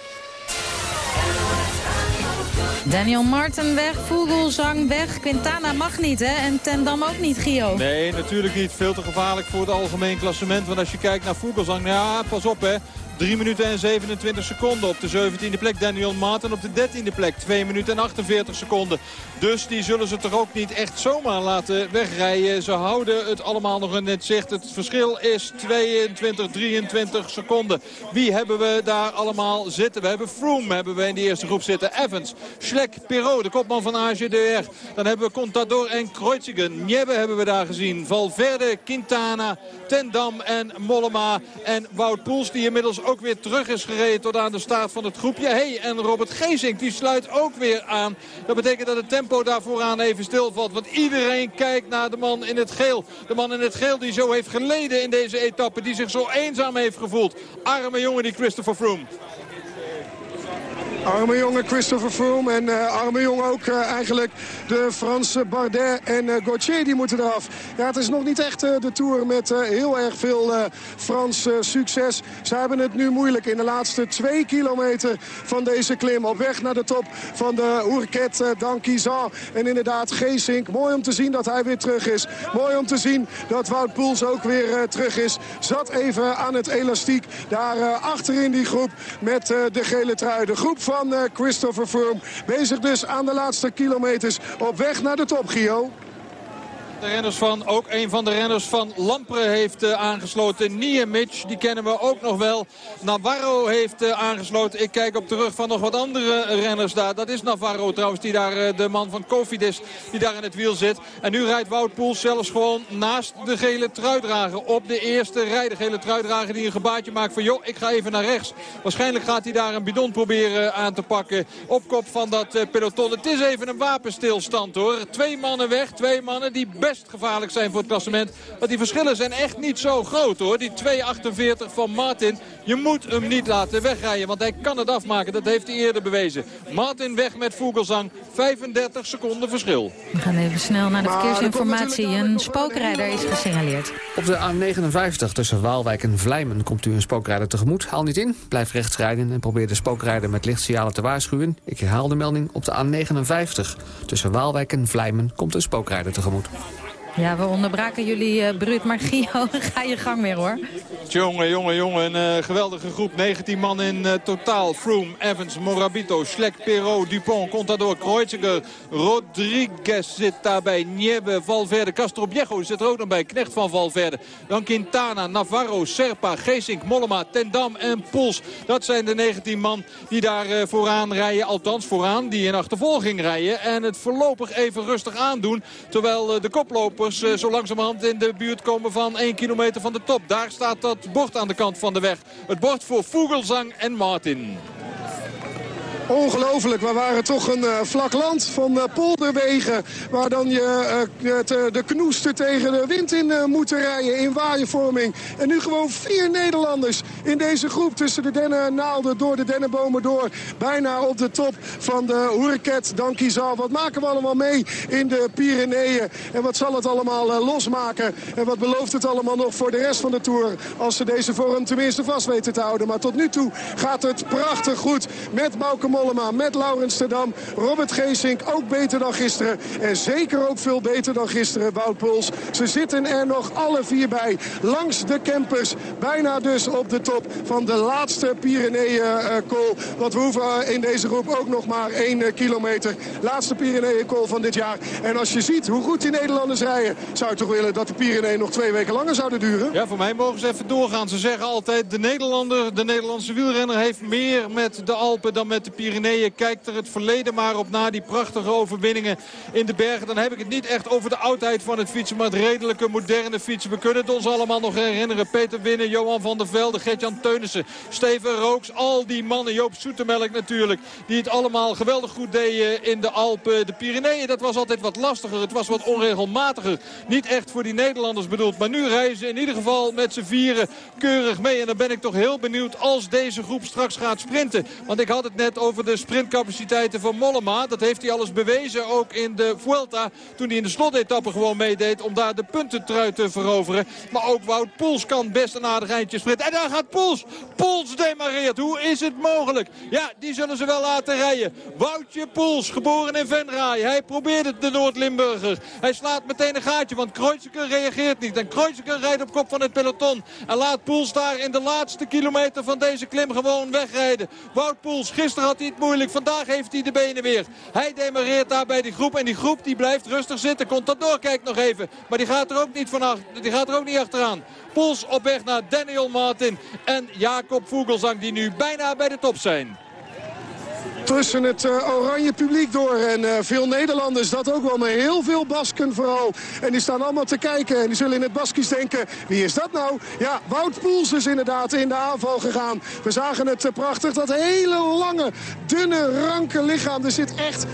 Daniel Martin weg, Vogelsang weg, Quintana mag niet hè en Tendam ook niet, Gio. Nee, natuurlijk niet. Veel te gevaarlijk voor het algemeen klassement. Want als je kijkt naar Vogelsang, ja, pas op hè. 3 minuten en 27 seconden op de 17e plek. Daniel Martin op de 13e plek. 2 minuten en 48 seconden. Dus die zullen ze toch ook niet echt zomaar laten wegrijden. Ze houden het allemaal nog in het zicht. Het verschil is 22, 23 seconden. Wie hebben we daar allemaal zitten? We hebben Froome hebben we in de eerste groep zitten. Evans, Schleck, Perrault, de kopman van AGDR. Dan hebben we Contador en Kreuzigen. Niebbe hebben we daar gezien. Valverde, Quintana, Tendam en Mollema. En Wout Poels die inmiddels ook weer terug is gereden tot aan de staart van het groepje. Hey, en Robert Geesink die sluit ook weer aan. Dat betekent dat het tempo daar vooraan even stilvalt. Want iedereen kijkt naar de man in het geel. De man in het geel die zo heeft geleden in deze etappe. Die zich zo eenzaam heeft gevoeld. Arme jongen die Christopher Froome. Arme jongen Christopher Froome en uh, arme jongen ook uh, eigenlijk de Franse Bardet en uh, Gauthier die moeten eraf. Ja, het is nog niet echt de Tour met heel erg veel Frans succes. Ze hebben het nu moeilijk in de laatste twee kilometer van deze klim. Op weg naar de top van de Ourquette d'Anquizan. En inderdaad Geesink. Mooi om te zien dat hij weer terug is. Mooi om te zien dat Wout Poels ook weer terug is. Zat even aan het elastiek daar achter in die groep met de gele trui. De groep van uh, Christopher Froome. Bezig dus aan de laatste kilometers op weg naar de top, Gio. De renners van, ook een van de renners van Lampre heeft uh, aangesloten. Niemic, die kennen we ook nog wel. Navarro heeft uh, aangesloten. Ik kijk op de rug van nog wat andere renners daar. Dat is Navarro trouwens, die daar, uh, de man van Cofidis, die daar in het wiel zit. En nu rijdt Wout Poels zelfs gewoon naast de gele truidrager. Op de eerste rij, de gele truidrager die een gebaatje maakt van... joh, ik ga even naar rechts. Waarschijnlijk gaat hij daar een bidon proberen aan te pakken. Op kop van dat peloton. Het is even een wapenstilstand hoor. Twee mannen weg, twee mannen die best gevaarlijk zijn voor het klassement. Want die verschillen zijn echt niet zo groot hoor. Die 2.48 van Martin. Je moet hem niet laten wegrijden. Want hij kan het afmaken. Dat heeft hij eerder bewezen. Martin weg met Vogelsang. 35 seconden verschil. We gaan even snel naar de verkeersinformatie. Een spookrijder is gesignaleerd. Op de A59 tussen Waalwijk en Vlijmen komt u een spookrijder tegemoet. Haal niet in, blijf rechts rijden en probeer de spookrijder met lichtsignalen te waarschuwen. Ik herhaal de melding op de A59. Tussen Waalwijk en Vlijmen komt een spookrijder tegemoet. Ja, we onderbraken jullie uh, bruut, maar Gio, ga je gang weer hoor. Jongen, jongen, jongen, een uh, geweldige groep. 19 man in uh, totaal. Froome, Evans, Morabito, Schleck, Perrault, Dupont, Contador, Kreuziger, Rodriguez zit daarbij. Niebe, Valverde, Castro Viejo zit er ook nog bij. Knecht van Valverde. Dan Quintana, Navarro, Serpa, Geesink, Mollema, Tendam en Pols. Dat zijn de 19 man die daar vooraan rijden. Althans vooraan, die in achtervolging rijden. En het voorlopig even rustig aandoen. Terwijl de uh, zo langzamerhand in de buurt komen van 1 kilometer van de top. Daar staat dat bord aan de kant van de weg. Het bord voor Vogelsang en Martin. Ongelooflijk, we waren toch een uh, vlak land van uh, polderwegen. Waar dan je te, de knoesten tegen de wind in moeten rijden in waaienvorming. En nu gewoon vier Nederlanders in deze groep tussen de dennennaalden door de dennenbomen door. Bijna op de top van de Hoerket Dankizal. Wat maken we allemaal mee in de Pyreneeën? En wat zal het allemaal losmaken? En wat belooft het allemaal nog voor de rest van de Tour? Als ze deze vorm tenminste vast weten te houden. Maar tot nu toe gaat het prachtig goed met Bauke Mollema, met Laurens Terdam. Robert Geesink ook beter dan gisteren. En zeker ook veel beter dan gisteren, Wout Puls. Ze zitten er nog alle vier bij. Langs de campers. Bijna dus op de top van de laatste Pyreneeën-kool. Want we hoeven in deze groep ook nog maar één kilometer. Laatste Pyreneeën-kool van dit jaar. En als je ziet hoe goed die Nederlanders rijden... zou je toch willen dat de Pyreneeën nog twee weken langer zouden duren? Ja, voor mij mogen ze even doorgaan. Ze zeggen altijd, de Nederlander, de Nederlandse wielrenner... heeft meer met de Alpen dan met de Pyreneeën Pyreneeën. Kijkt er het verleden maar op na. Die prachtige overwinningen in de bergen. Dan heb ik het niet echt over de oudheid van het fietsen. Maar het redelijke, moderne fietsen. We kunnen het ons allemaal nog herinneren. Peter Winnen, Johan van der Velde, Gertjan Teunissen, Steven Rooks. Al die mannen, Joop Soetemelk natuurlijk. Die het allemaal geweldig goed deden in de Alpen. De Pyreneeën, dat was altijd wat lastiger. Het was wat onregelmatiger. Niet echt voor die Nederlanders bedoeld. Maar nu reizen in ieder geval met z'n vieren keurig mee. En dan ben ik toch heel benieuwd als deze groep straks gaat sprinten. Want ik had het net over de sprintcapaciteiten van Mollema. Dat heeft hij alles bewezen ook in de Vuelta. Toen hij in de slotetappe gewoon meedeed om daar de puntentrui te veroveren. Maar ook Wout Poels kan best een aardig eindje sprinten. En daar gaat Poels. Poels demareert. Hoe is het mogelijk? Ja, die zullen ze wel laten rijden. Woutje Poels, geboren in Venray. Hij probeert het, de Noord-Limburger. Hij slaat meteen een gaatje, want Kreuziger reageert niet. En Kreuziger rijdt op kop van het peloton. En laat Poels daar in de laatste kilometer van deze klim gewoon wegrijden. Wout Poels, gisteren had hij het moeilijk. Vandaag heeft hij de benen weer. Hij demareert daar bij die groep. En die groep die blijft rustig zitten. Contador kijkt nog even. Maar die gaat er ook niet, van achter, die gaat er ook niet achteraan. Poels op weg naar Daniel Martin en Jacob Vogelsang die nu bijna bij de top zijn tussen het uh, oranje publiek door. En uh, veel Nederlanders, dat ook wel, maar heel veel Basken vooral. En die staan allemaal te kijken en die zullen in het Baskisch denken... wie is dat nou? Ja, Wout Poels is inderdaad in de aanval gegaan. We zagen het uh, prachtig, dat hele lange, dunne, ranke lichaam. Er zit echt 0,0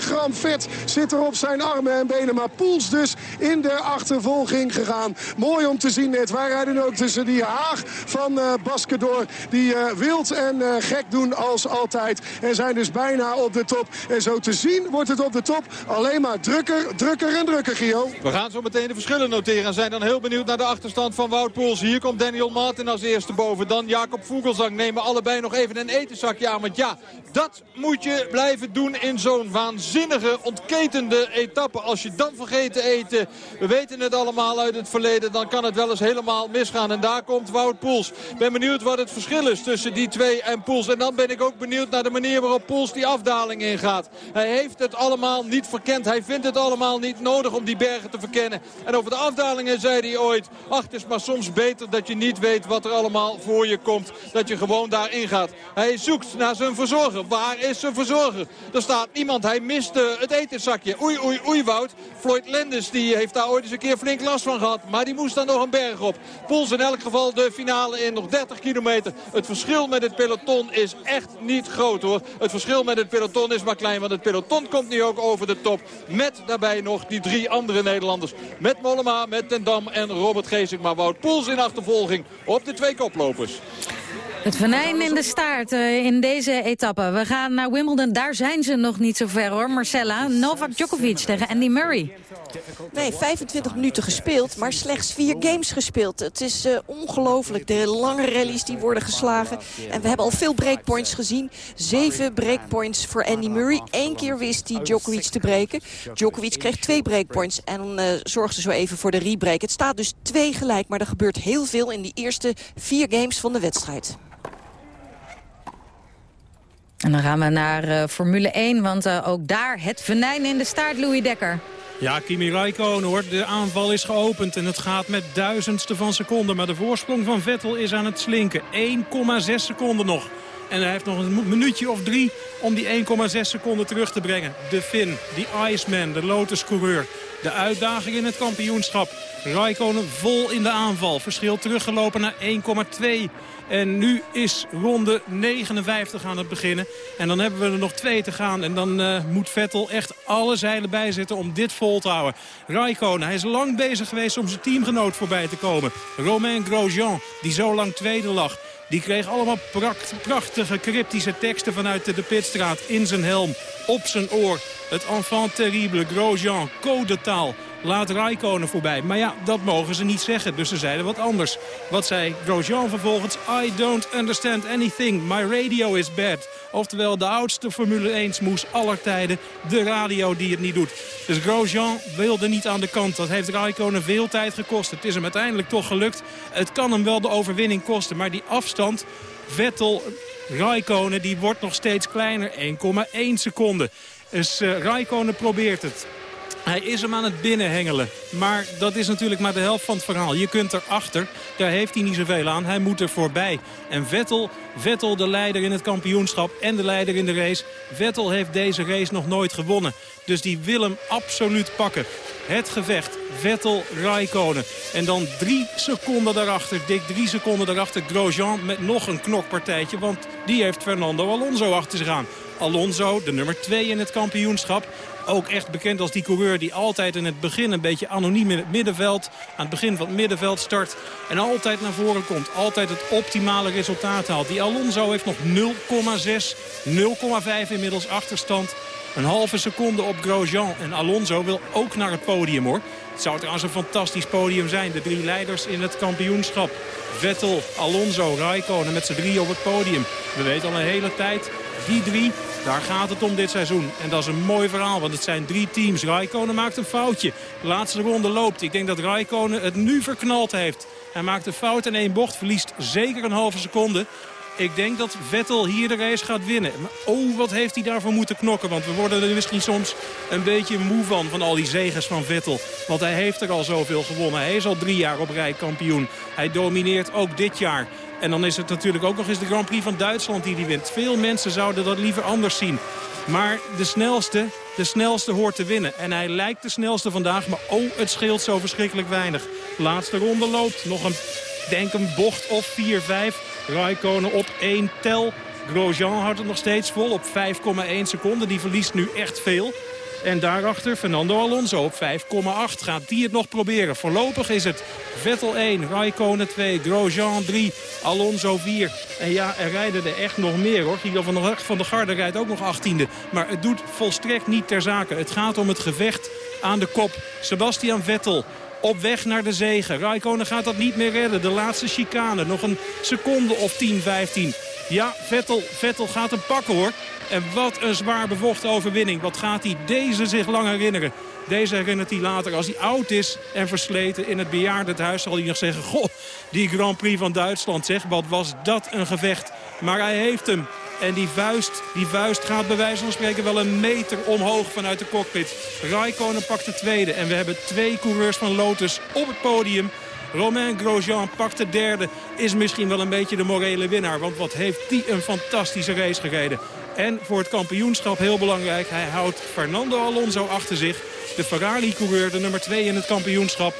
gram vet zit er op zijn armen en benen. Maar Poels dus in de achtervolging gegaan. Mooi om te zien net. Wij rijden ook tussen die haag van Basken door. Die wild en gek doen als altijd. En zijn dus bijna op de top. En zo te zien wordt het op de top alleen maar drukker, drukker en drukker, Gio. We gaan zo meteen de verschillen noteren. En zijn dan heel benieuwd naar de achterstand van Wout Poels. Hier komt Daniel Martin als eerste boven. Dan Jacob Vogelsang nemen allebei nog even een etenzakje aan. Want ja, dat moet je blijven doen in zo'n waanzinnige, ontketende etappe. Als je dan vergeet te eten, we weten het allemaal uit het verleden... dan kan het wel eens helemaal misgaan. En daar komt Wout Poels. Ben benieuwd wat het verschil is tussen die twee en Poels. En dan ben ik ook benieuwd naar de manier waarop Poels die afdaling ingaat. Hij heeft het allemaal niet verkend. Hij vindt het allemaal niet nodig om die bergen te verkennen. En over de afdalingen zei hij ooit... ach, het is maar soms beter dat je niet weet wat er allemaal voor je komt. Dat je gewoon daarin gaat. Hij zoekt naar zijn verzorger. Waar is zijn verzorger? Er staat niemand. Hij miste het etenzakje. Oei, oei, oei, Wout. Floyd Lendes die heeft daar ooit eens een keer flink last van gehad. Maar die moest dan nog een berg op. Poels in elk geval de finale in nog 30 kilometer. Het verschil met het peloton is echt niet groot hoor. Het verschil met het peloton is maar klein. Want het peloton komt nu ook over de top. Met daarbij nog die drie andere Nederlanders. Met Mollema, met Ten Dam en Robert Geesink. Maar Wout Poels in achtervolging op de twee koplopers. Het venijn in de staart uh, in deze etappe. We gaan naar Wimbledon. Daar zijn ze nog niet zo ver hoor. Marcella, Novak Djokovic tegen Andy Murray. Nee, 25 minuten gespeeld, maar slechts vier games gespeeld. Het is uh, ongelooflijk, de lange rallies die worden geslagen. En we hebben al veel breakpoints gezien. Zeven breakpoints voor Andy Murray. Eén keer wist hij Djokovic te breken. Djokovic kreeg twee breakpoints en uh, zorgde zo even voor de rebreak. Het staat dus twee gelijk, maar er gebeurt heel veel in die eerste vier games van de wedstrijd. En dan gaan we naar uh, Formule 1, want uh, ook daar het venijn in de staart, Louis Dekker. Ja, Kimi Räikkönen hoor. De aanval is geopend en het gaat met duizendste van seconden. Maar de voorsprong van Vettel is aan het slinken. 1,6 seconden nog. En hij heeft nog een minuutje of drie om die 1,6 seconden terug te brengen. De Finn, die Iceman, de Lotus-coureur. De uitdaging in het kampioenschap. Raikkonen vol in de aanval. Verschil teruggelopen naar 1,2. En nu is ronde 59 aan het beginnen. En dan hebben we er nog twee te gaan. En dan uh, moet Vettel echt alle zeilen bijzetten om dit vol te houden. Raikkonen, hij is lang bezig geweest om zijn teamgenoot voorbij te komen. Romain Grosjean, die zo lang tweede lag. Die kreeg allemaal prachtige cryptische teksten vanuit de pitstraat. In zijn helm, op zijn oor. Het enfant terrible, Grosjean, codetaal. Laat Raikkonen voorbij. Maar ja, dat mogen ze niet zeggen, dus ze zeiden wat anders. Wat zei Grosjean vervolgens? I don't understand anything. My radio is bad. Oftewel de oudste Formule 1 smoes aller tijden. De radio die het niet doet. Dus Grosjean wilde niet aan de kant. Dat heeft Raikkonen veel tijd gekost. Het is hem uiteindelijk toch gelukt. Het kan hem wel de overwinning kosten. Maar die afstand, Vettel, Raikkonen, die wordt nog steeds kleiner. 1,1 seconde. Dus uh, Raikkonen probeert het. Hij is hem aan het binnenhengelen. Maar dat is natuurlijk maar de helft van het verhaal. Je kunt erachter, daar heeft hij niet zoveel aan. Hij moet er voorbij. En Vettel, Vettel de leider in het kampioenschap en de leider in de race. Vettel heeft deze race nog nooit gewonnen. Dus die wil hem absoluut pakken. Het gevecht, Vettel, Raikkonen. En dan drie seconden daarachter, dik drie seconden daarachter... Grosjean met nog een knokpartijtje, want die heeft Fernando Alonso achter zich aan. Alonso, de nummer 2 in het kampioenschap. Ook echt bekend als die coureur die altijd in het begin een beetje anoniem in het middenveld... aan het begin van het middenveld start en altijd naar voren komt. Altijd het optimale resultaat haalt. Die Alonso heeft nog 0,6, 0,5 inmiddels achterstand. Een halve seconde op Grosjean. En Alonso wil ook naar het podium hoor. Het zou trouwens een fantastisch podium zijn. De drie leiders in het kampioenschap. Vettel, Alonso, Raikkonen met z'n drie op het podium. We weten al een hele tijd, die drie, daar gaat het om dit seizoen. En dat is een mooi verhaal, want het zijn drie teams. Raikkonen maakt een foutje. De laatste ronde loopt. Ik denk dat Raikkonen het nu verknald heeft. Hij maakt een fout in één bocht, verliest zeker een halve seconde. Ik denk dat Vettel hier de race gaat winnen. Maar oh, wat heeft hij daarvoor moeten knokken. Want we worden er misschien soms een beetje moe van, van al die zegens van Vettel. Want hij heeft er al zoveel gewonnen. Hij is al drie jaar op rij kampioen. Hij domineert ook dit jaar. En dan is het natuurlijk ook nog eens de Grand Prix van Duitsland die hij wint. Veel mensen zouden dat liever anders zien. Maar de snelste, de snelste hoort te winnen. En hij lijkt de snelste vandaag, maar oh, het scheelt zo verschrikkelijk weinig. Laatste ronde loopt. Nog een, denk een bocht of 4-5. Raikkonen op 1 tel. Grosjean houdt het nog steeds vol op 5,1 seconden. Die verliest nu echt veel. En daarachter Fernando Alonso op 5,8. Gaat die het nog proberen? Voorlopig is het Vettel 1, Raikkonen 2, Grosjean 3, Alonso 4. En ja, er rijden er echt nog meer hoor. Guido van der, van Garde rijdt ook nog 18e. Maar het doet volstrekt niet ter zake. Het gaat om het gevecht aan de kop. Sebastian Vettel op weg naar de zegen. Raikkonen gaat dat niet meer redden. De laatste chicane. Nog een seconde of 10, 15. Ja, Vettel, Vettel gaat hem pakken hoor. En wat een zwaar bevochten overwinning. Wat gaat hij deze zich lang herinneren? Deze herinnert hij later als hij oud is en versleten in het bejaardentehuis. Zal hij nog zeggen, goh, die Grand Prix van Duitsland zeg. Wat was dat een gevecht. Maar hij heeft hem. En die vuist, die vuist gaat bij wijze van spreken wel een meter omhoog vanuit de cockpit. Raikkonen pakt de tweede. En we hebben twee coureurs van Lotus op het podium. Romain Grosjean pakt de derde. Is misschien wel een beetje de morele winnaar. Want wat heeft die een fantastische race gereden. En voor het kampioenschap heel belangrijk. Hij houdt Fernando Alonso achter zich. De Ferrari-coureur, de nummer 2 in het kampioenschap.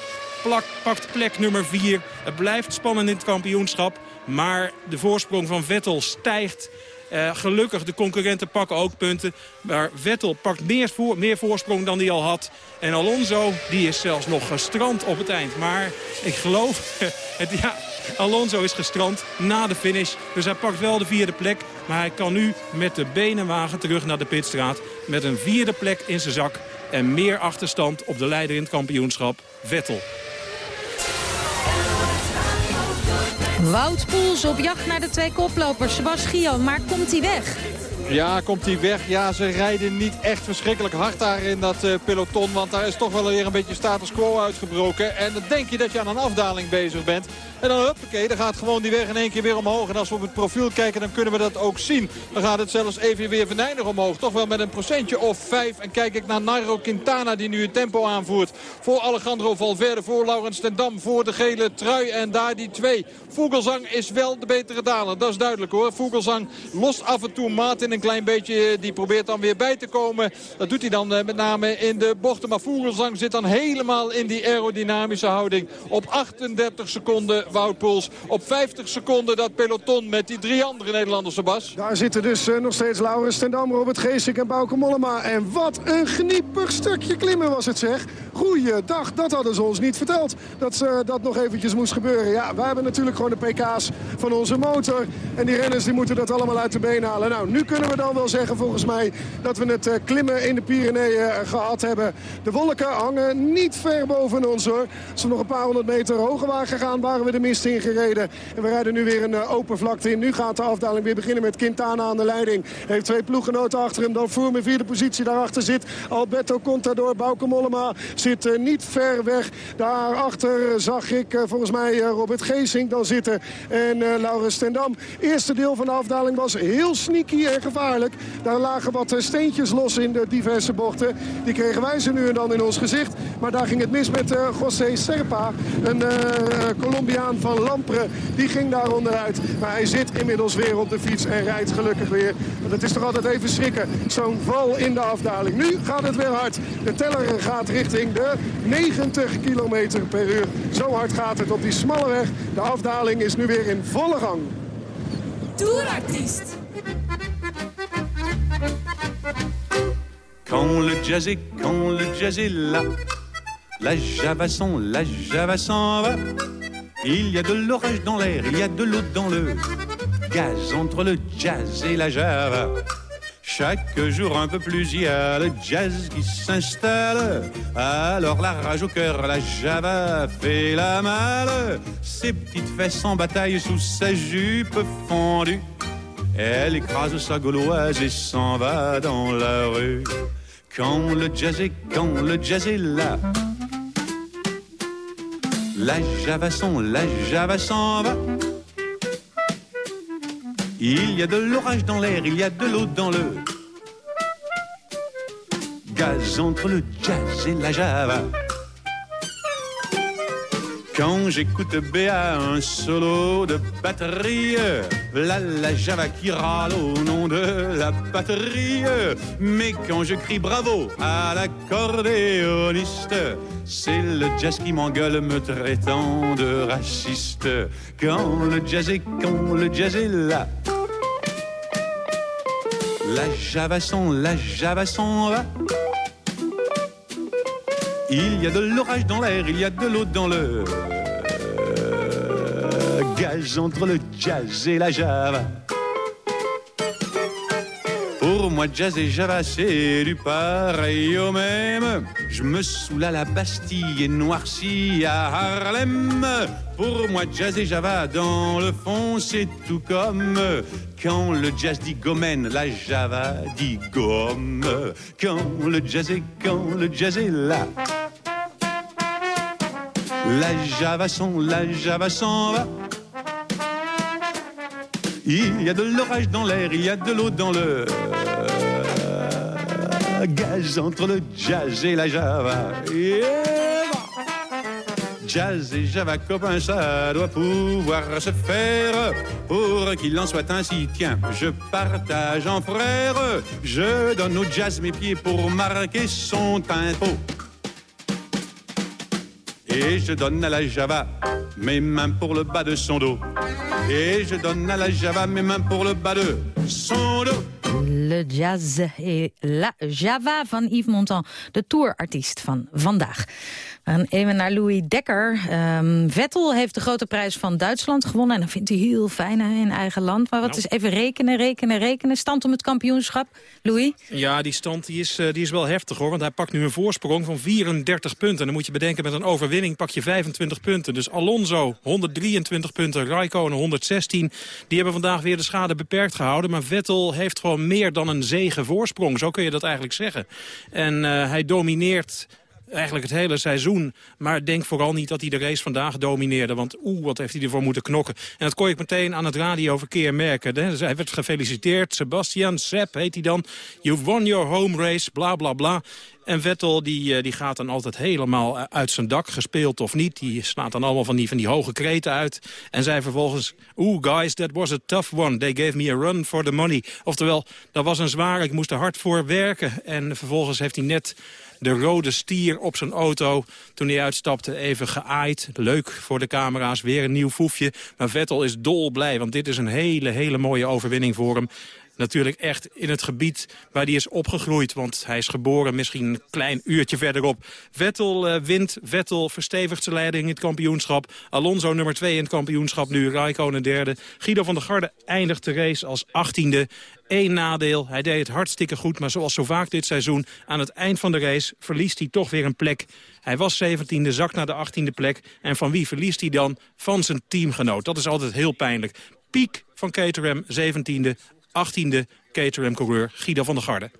Pakt plek nummer 4. Het blijft spannend in het kampioenschap. Maar de voorsprong van Vettel stijgt. Uh, gelukkig, de concurrenten pakken ook punten. Maar Vettel pakt meer, voor, meer voorsprong dan hij al had. En Alonso, die is zelfs nog gestrand op het eind. Maar ik geloof, het, ja, Alonso is gestrand na de finish. Dus hij pakt wel de vierde plek. Maar hij kan nu met de benenwagen terug naar de pitstraat. Met een vierde plek in zijn zak. En meer achterstand op de leider in het kampioenschap, Vettel. Wout Poels op jacht naar de twee koplopers. Sebas Gio, maar komt hij weg? Ja, komt hij weg. Ja, ze rijden niet echt verschrikkelijk hard daar in dat uh, peloton. Want daar is toch wel weer een beetje status quo uitgebroken. En dan denk je dat je aan een afdaling bezig bent. En dan huppakee, dan gaat gewoon die weg in één keer weer omhoog. En als we op het profiel kijken, dan kunnen we dat ook zien. Dan gaat het zelfs even weer venijnig omhoog. Toch wel met een procentje of vijf. En kijk ik naar Nairo Quintana, die nu het tempo aanvoert. Voor Alejandro Valverde, voor Laurens ten Dam, voor de gele trui. En daar die twee. Vogelsang is wel de betere daler, dat is duidelijk hoor. Vogelsang lost af en toe maat in een klein beetje. Die probeert dan weer bij te komen. Dat doet hij dan met name in de bochten. Maar Vogelsang zit dan helemaal in die aerodynamische houding. Op 38 seconden Wout Poels. Op 50 seconden dat peloton met die drie andere Nederlanders, Bas. Daar zitten dus uh, nog steeds Laurens ten Dam, Robert Geesink en Bauke Mollema. En wat een gniepig stukje klimmen was het zeg. Goeiedag, dat hadden ze ons niet verteld. Dat uh, dat nog eventjes moest gebeuren. Ja, wij hebben natuurlijk gewoon de pk's van onze motor. En die renners die moeten dat allemaal uit de been halen. Nou, nu kunnen we dan wel zeggen volgens mij dat we het uh, klimmen in de Pyreneeën gehad hebben. De wolken hangen niet ver boven ons hoor. Als we nog een paar honderd meter hoger waren gegaan, waren we de mist ingereden. En we rijden nu weer een open vlakte in. Nu gaat de afdaling weer beginnen met Quintana aan de leiding. Heeft twee ploeggenoten achter hem. Dan voor mijn vierde positie daarachter zit Alberto Contador, Bauke Mollema. Zit zit eh, niet ver weg. Daarachter zag ik eh, volgens mij eh, Robert Geesink dan zitten. En Laurens Stendam. Eerste deel van de afdaling was heel sneaky en gevaarlijk. Daar lagen wat steentjes los in de diverse bochten. Die kregen wij ze nu en dan in ons gezicht. Maar daar ging het mis met José Serpa. Een Colombiaan van Lampre. Die ging daar onderuit. Maar hij zit inmiddels weer op de fiets en rijdt gelukkig weer. Want het is toch altijd even schrikken. Zo'n val in de afdaling. Nu gaat het weer hard. De teller gaat richting de 90 km per uur. Zo hard gaat het op die smalle weg. De afdaling is nu weer in volle gang. Tourartiest. Quand le jazz est, quand le jazz est là, la javasson, la javasson va. Il y a de l'orage dans l'air, il y a de l'eau dans le gaz entre le jazz et la java. Chaque jour un peu plus, il y a le jazz qui s'installe. Alors la rage au cœur, la java fait la malle. Ses petites fesses en bataille sous sa jupe fondue. Elle écrase sa gauloise et s'en va dans la rue. Quand le jazz est, quand le jazz est là. La javasson, la java s'en va. Il y a de l'orage dans l'air, il y a de l'eau dans le gaz entre le jazz et la java. Quand j'écoute Béa un solo de batterie, là la java qui râle au nom de la patrie. Mais quand je crie bravo à l'accordéoniste, c'est le jazz qui m'engueule me traitant de raciste. Quand le jazz est, quand le jazz est là. La javasson, la javasson va. Il y a de l'orage dans l'air, il y a de l'eau dans le gaz entre le jazz et la java. Pour moi, jazz et java, c'est du pareil au même. Je me saoule à la Bastille et noirci à Harlem. Pour moi, jazz et java, dans le fond, c'est tout comme quand le jazz dit gomène, la java dit gomme. Quand le jazz est, quand le jazz est là. La javasson, la javasson va. Il y a de l'orage dans l'air, il y a de l'eau dans le gaz entre le jazz et la java. Jazz et java copains, ça doit pouvoir se faire. Pour qu'il en soit ainsi, tiens, je partage en frère. Je donne au jazz mes pieds pour marquer son tempo. Et je donne à la java mes mains pour le bas de son dos. Et je donne à la java mes mains pour le bas de son dos. Le Jazz et La Java van Yves Montand, de tourartiest van vandaag. Gaan even naar Louis Dekker. Ehm, Vettel heeft de grote prijs van Duitsland gewonnen. En dat vindt hij heel fijn hè, in eigen land. Maar wat Nou. is even rekenen, rekenen, rekenen. Stand om het kampioenschap. Louis? Ja, die stand die is, eh, die is wel heftig hoor. Want hij pakt nu een voorsprong van 34 punten. Dan moet je bedenken, met een overwinning pak je 25 punten. Dus Alonso 123 punten, Raikkonen 116. Die hebben vandaag weer de schade beperkt gehouden. Maar Vettel heeft gewoon meer dan een zege voorsprong. Zo kun je dat eigenlijk zeggen. En eh, hij domineert eigenlijk het hele seizoen. Maar denk vooral niet dat hij de race vandaag domineerde. Want oeh, wat heeft hij ervoor moeten knokken. En dat kon ik meteen aan het radioverkeer merken. Dus hij werd gefeliciteerd. Sebastian Sepp heet hij dan. You won your home race, bla bla bla. En Vettel die, eh, die gaat dan altijd helemaal eh, uit zijn dak, gespeeld of niet. Die slaat dan allemaal van die, van die hoge kreten uit. En zei vervolgens, oeh guys, that was a tough one. They gave me a run for the money. Oftewel, dat was een zwaar, ik moest er hard voor werken. En vervolgens heeft hij net de rode stier op zijn auto. Toen hij uitstapte, even geaaid. Leuk voor de camera's, weer een nieuw foefje. Maar Vettel is dolblij, want dit is een hele, hele mooie overwinning voor hem. Natuurlijk echt in het gebied waar hij is opgegroeid. Want hij is geboren misschien een klein uurtje verderop. Vettel eh, wint, Vettel verstevigt zijn leiding in het kampioenschap. Alonso nummer 2 in het kampioenschap nu, Raikkonen derde. Guido van der Garde eindigt de race als achttiende. Eén nadeel, hij deed het hartstikke goed, maar zoals zo vaak dit seizoen... aan het eind van de race verliest hij toch weer een plek. Hij was 17e, zakt naar de 18e plek. En van wie verliest hij dan? Van zijn teamgenoot. Dat is altijd heel pijnlijk. Piek van Caterham, 17e, 18e Caterham-coureur Guido van der Garde.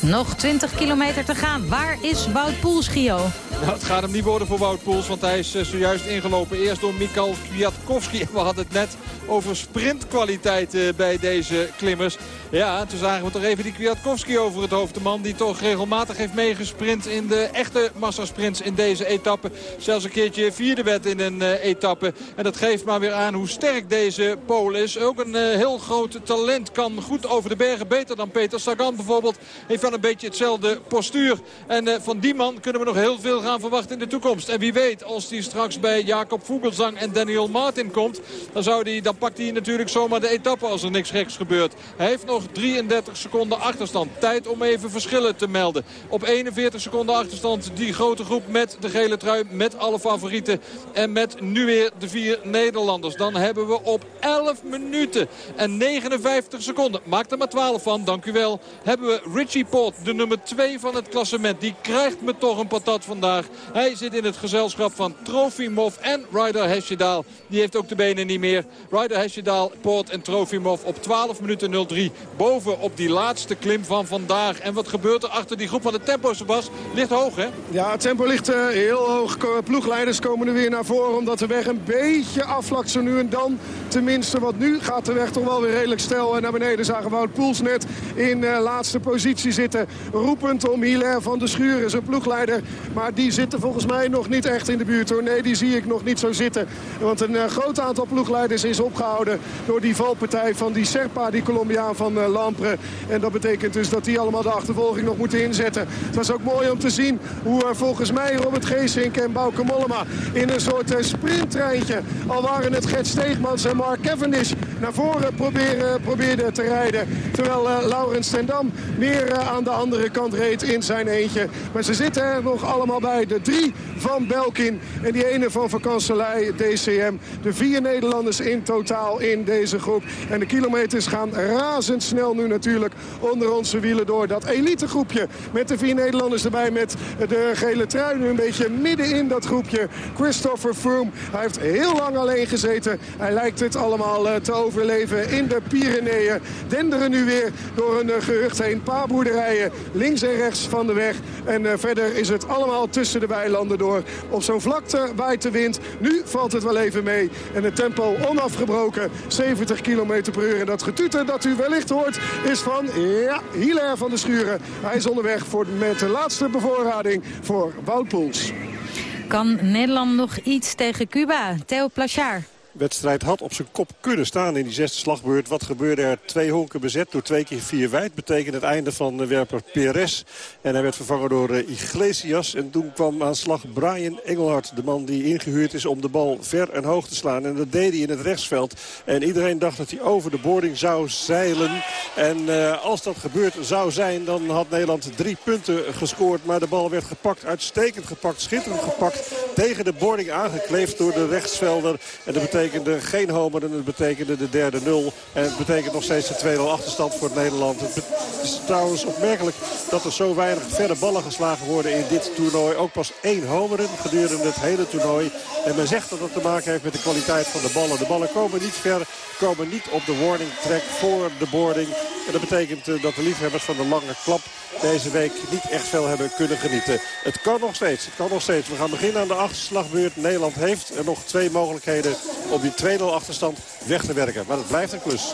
Nog 20 kilometer te gaan. Waar is Wout Poels, Gio? Het gaat hem niet worden voor Wout Poels, want hij is eh, zojuist ingelopen. Eerst door Mikal Kwiatkowski. We hadden het net over sprintkwaliteit eh, bij deze klimmers. Ja, toen zagen we toch even die Kwiatkowski over het hoofd. De man die toch regelmatig heeft meegesprint in de echte massasprints in deze etappe. Zelfs een keertje vierde werd in een uh, etappe. En dat geeft maar weer aan hoe sterk deze Pool is. Ook een heel groot talent. Kan goed over de bergen. Beter dan Peter Sagan bijvoorbeeld. Heeft wel een beetje hetzelfde postuur. En van die man kunnen we nog heel veel gaan verwachten in de toekomst. En wie weet, als die straks bij Jacob Vogelsang en Daniel Martin komt... dan, zou die, dan pakt hij natuurlijk zomaar de etappe als er niks geks gebeurt. Hij heeft nog 33 seconden achterstand. Tijd om even verschillen te melden. Op 41 seconden achterstand die grote groep met de gele trui. Met alle favorieten. En met nu weer de vier Nederlanders. Dan hebben we op 11 minuten en 59 seconden. Maak er maar 12 van, dank u wel. Hebben we Richie Port, de nummer 2 van het klassement. Die krijgt me toch een patat vandaag. Hij zit in het gezelschap van Trofimov en Ryder Hesjedaal. Die heeft ook de benen niet meer. Ryder Hesjedaal, Poort en Trofimov op 12 minuten 03 boven op die laatste klim van vandaag. En wat gebeurt er achter die groep van de tempo, Sebas? Ligt hoog, hè? Ja, het tempo ligt uh, heel hoog. Ploegleiders komen er weer naar voren omdat de weg een beetje afvlakt zo nu en dan. Tenminste, want nu gaat de weg toch wel weer redelijk stel. Naar beneden zagen Wout Poels net in uh, laatste positie zitten. Roepend om Hilaire van de Schuren, zijn ploegleider. Maar die zitten volgens mij nog niet echt in de buurt. Hoor. Nee, die zie ik nog niet zo zitten. Want een uh, groot aantal ploegleiders is opgehouden door die valpartij van die Serpa, die Colombiaan van uh, Lampre. En dat betekent dus dat die allemaal de achtervolging nog moeten inzetten. Het was ook mooi om te zien hoe uh, volgens mij Robert Geesink en Bauke Mollema in een soort sprinttreintje, al waren het Gert Steegmans en Mark Cavendish, naar voren proberen, probeerden te rijden. Terwijl Laurens ten Dam meer aan de andere kant reed in zijn eentje. Maar ze zitten er nog allemaal bij. De drie van Belkin en die ene van Vakanselij DCM. De vier Nederlanders in totaal in deze groep. En de kilometers gaan razendsnel nu natuurlijk onder onze wielen door. Dat elitegroepje met de vier Nederlanders erbij met de gele trui nu een beetje midden in dat groepje. Christopher Froome, hij heeft heel lang alleen gezeten. Hij lijkt het allemaal uh, te overleven in de Pyreneeën. Denderen nu weer door een uh, gehucht heen. Paar boerderijen links en rechts van de weg. En uh, verder is het allemaal tussen de weilanden door. Op zo'n vlakte waait de wind. Nu valt het wel even mee. En het tempo onafgebroken. 70 km per uur. En dat getuter dat u wellicht hoort is van, ja, Hilaire van de Schuren. Hij is onderweg voor, met de laatste bevoorrading voor Wout Poels. Kan Nederland nog iets tegen Cuba? Theo Plachard wedstrijd had op zijn kop kunnen staan in die zesde slagbeurt. Wat gebeurde er? Twee honken bezet door twee keer vier wijd. Betekent het einde van werper Perez. En hij werd vervangen door uh, Iglesias. En toen kwam aan slag Brian Engelhard. De man die ingehuurd is om de bal ver en hoog te slaan. En dat deed hij in het rechtsveld. En iedereen dacht dat hij over de boarding zou zeilen. En uh, als dat gebeurd zou zijn, dan had Nederland drie punten gescoord. Maar de bal werd gepakt, uitstekend gepakt, schitterend gepakt. Tegen de boarding aangekleefd door de rechtsvelder. En dat betekent betekende geen homer en het betekende de derde nul. En het betekent nog steeds de 2-0 achterstand voor Nederland. Het is trouwens opmerkelijk dat er zo weinig verre ballen geslagen worden in dit toernooi. Ook pas één homeren gedurende het hele toernooi. En men zegt dat dat te maken heeft met de kwaliteit van de ballen. De ballen komen niet ver, komen niet op de warning track voor de boarding. En dat betekent uh, dat de liefhebbers van de lange klap deze week niet echt veel hebben kunnen genieten. Het kan nog steeds, het kan nog steeds. We gaan beginnen aan de achterslagbeurt. Nederland heeft er nog twee mogelijkheden om die 2-0 achterstand weg te werken. Maar het blijft een klus.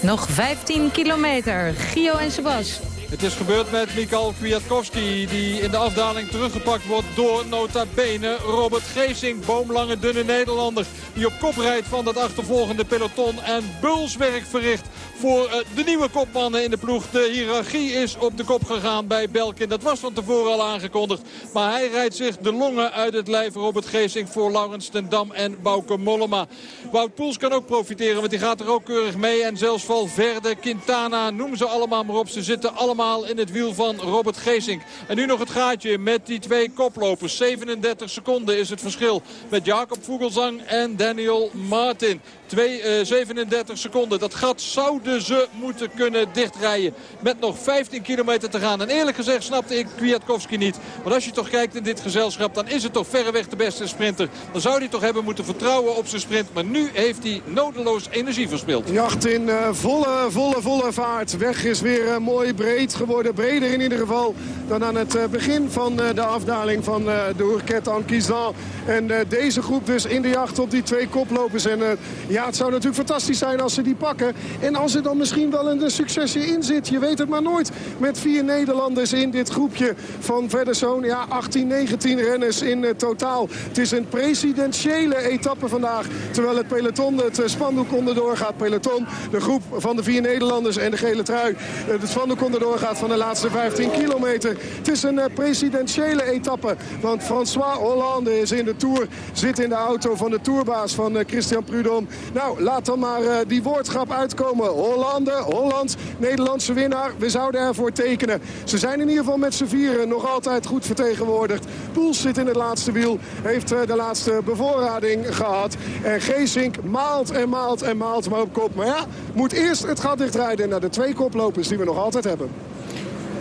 Nog 15 kilometer. Gio en Sebas. Het is gebeurd met Mikal Kwiatkowski die in de afdaling teruggepakt wordt door nota bene Robert Geesing. Boomlange dunne Nederlander die op kop rijdt van dat achtervolgende peloton en bulswerk verricht voor uh, de nieuwe kopmannen in de ploeg. De hiërarchie is op de kop gegaan bij Belkin. Dat was van tevoren al aangekondigd. Maar hij rijdt zich de longen uit het lijf. Robert Geesing voor Laurens ten Dam en Bouke Mollema. Wout Poels kan ook profiteren, want die gaat er ook keurig mee. En zelfs Valverde, Quintana, noem ze allemaal maar op. Ze zitten allemaal in het wiel van Robert Geesing. En nu nog het gaatje met die twee koplopers. 37 seconden is het verschil met Jacob Vogelsang en Daniel Martin. 2, uh, 37 seconden. Dat gat zou de zouden ze moeten kunnen dichtrijden. Met nog 15 kilometer te gaan. En eerlijk gezegd snapte ik Kwiatkowski niet. Want als je toch kijkt in dit gezelschap, dan is het toch verreweg de beste sprinter. Dan zou hij toch hebben moeten vertrouwen op zijn sprint. Maar nu heeft hij nodeloos energie verspild. Jacht in uh, volle, volle, volle vaart. Weg is weer uh, mooi breed geworden. Breder in ieder geval dan aan het begin van de afdaling van de Ourquette en Kizan. En deze groep dus in de jacht op die twee koplopers. En ja, het zou natuurlijk fantastisch zijn als ze die pakken. En als er dan misschien wel een succesje in zit. Je weet het maar nooit. Met vier Nederlanders in dit groepje van Verderzoon. Ja, 18, 19 renners in totaal. Het is een presidentiële etappe vandaag. Terwijl het peloton het spandoek onderdoor gaat. Peloton, de groep van de vier Nederlanders en de gele trui. Het spandoek onderdoor gaat van de laatste 15 kilometer. Het is een presidentiële etappe. Want François Hollande is in de Tour. Zit in de auto van de Tourbaas van Christian Prudhomme. Nou, laat dan maar die woordschap uitkomen. Hollande, Holland, Nederlandse winnaar. We zouden ervoor tekenen. Ze zijn in ieder geval met z'n vieren nog altijd goed vertegenwoordigd. Poels zit in het laatste wiel. Heeft de laatste bevoorrading gehad. En Geesink maalt en maalt en maalt maar op kop. Maar ja, moet eerst het gat dichtrijden naar de twee koplopers die we nog altijd hebben.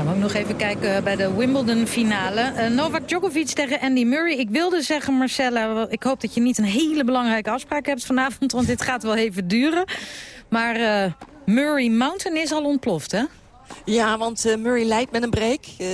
Dan moet nog even kijken bij de Wimbledon-finale. Uh, Novak Djokovic tegen Andy Murray. Ik wilde zeggen, Marcella, ik hoop dat je niet een hele belangrijke afspraak hebt vanavond... want dit gaat wel even duren. Maar uh, Murray Mountain is al ontploft, hè? Ja, want uh, Murray leidt met een break. Uh,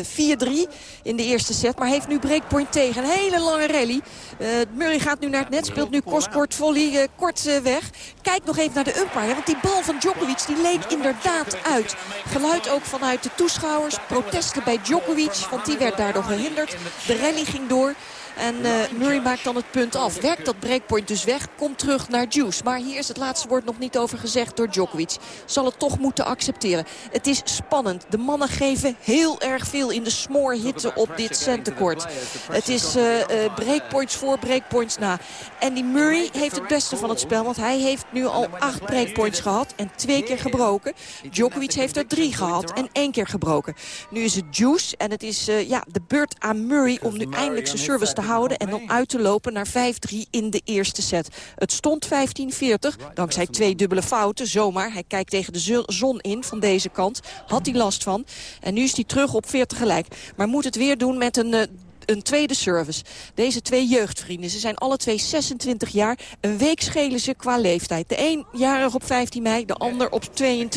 4-3 in de eerste set, maar heeft nu breakpoint tegen. Een hele lange rally. Uh, Murray gaat nu naar het net, speelt nu kort volley kort weg. Kijk nog even naar de umpire, want die bal van Djokovic die leek inderdaad uit. Geluid ook vanuit de toeschouwers. Protesten bij Djokovic, want die werd daardoor gehinderd. De rally ging door. En uh, Murray maakt dan het punt af. Werkt dat breakpoint dus weg, komt terug naar Juice. Maar hier is het laatste woord nog niet over gezegd door Djokovic. Zal het toch moeten accepteren. Het is spannend. De mannen geven heel erg veel in de smoorhitte op dit centenkort. Het is uh, uh, breakpoints voor, breakpoints na. En die Murray heeft het beste van het spel. Want hij heeft nu al acht breakpoints gehad en twee keer gebroken. Djokovic heeft er drie gehad en één keer gebroken. Nu is het Juice en het is ja, de beurt aan Murray om nu eindelijk zijn service te en dan uit te lopen naar 5-3 in de eerste set. Het stond 15-40, dankzij twee dubbele fouten, zomaar. Hij kijkt tegen de zon in van deze kant, had hij last van. En nu is hij terug op 40 gelijk. Maar moet het weer doen met een... Uh, een tweede service. Deze twee jeugdvrienden, ze zijn alle twee 26 jaar. Een week schelen ze qua leeftijd. De een jarig op 15 mei, de ander op 22.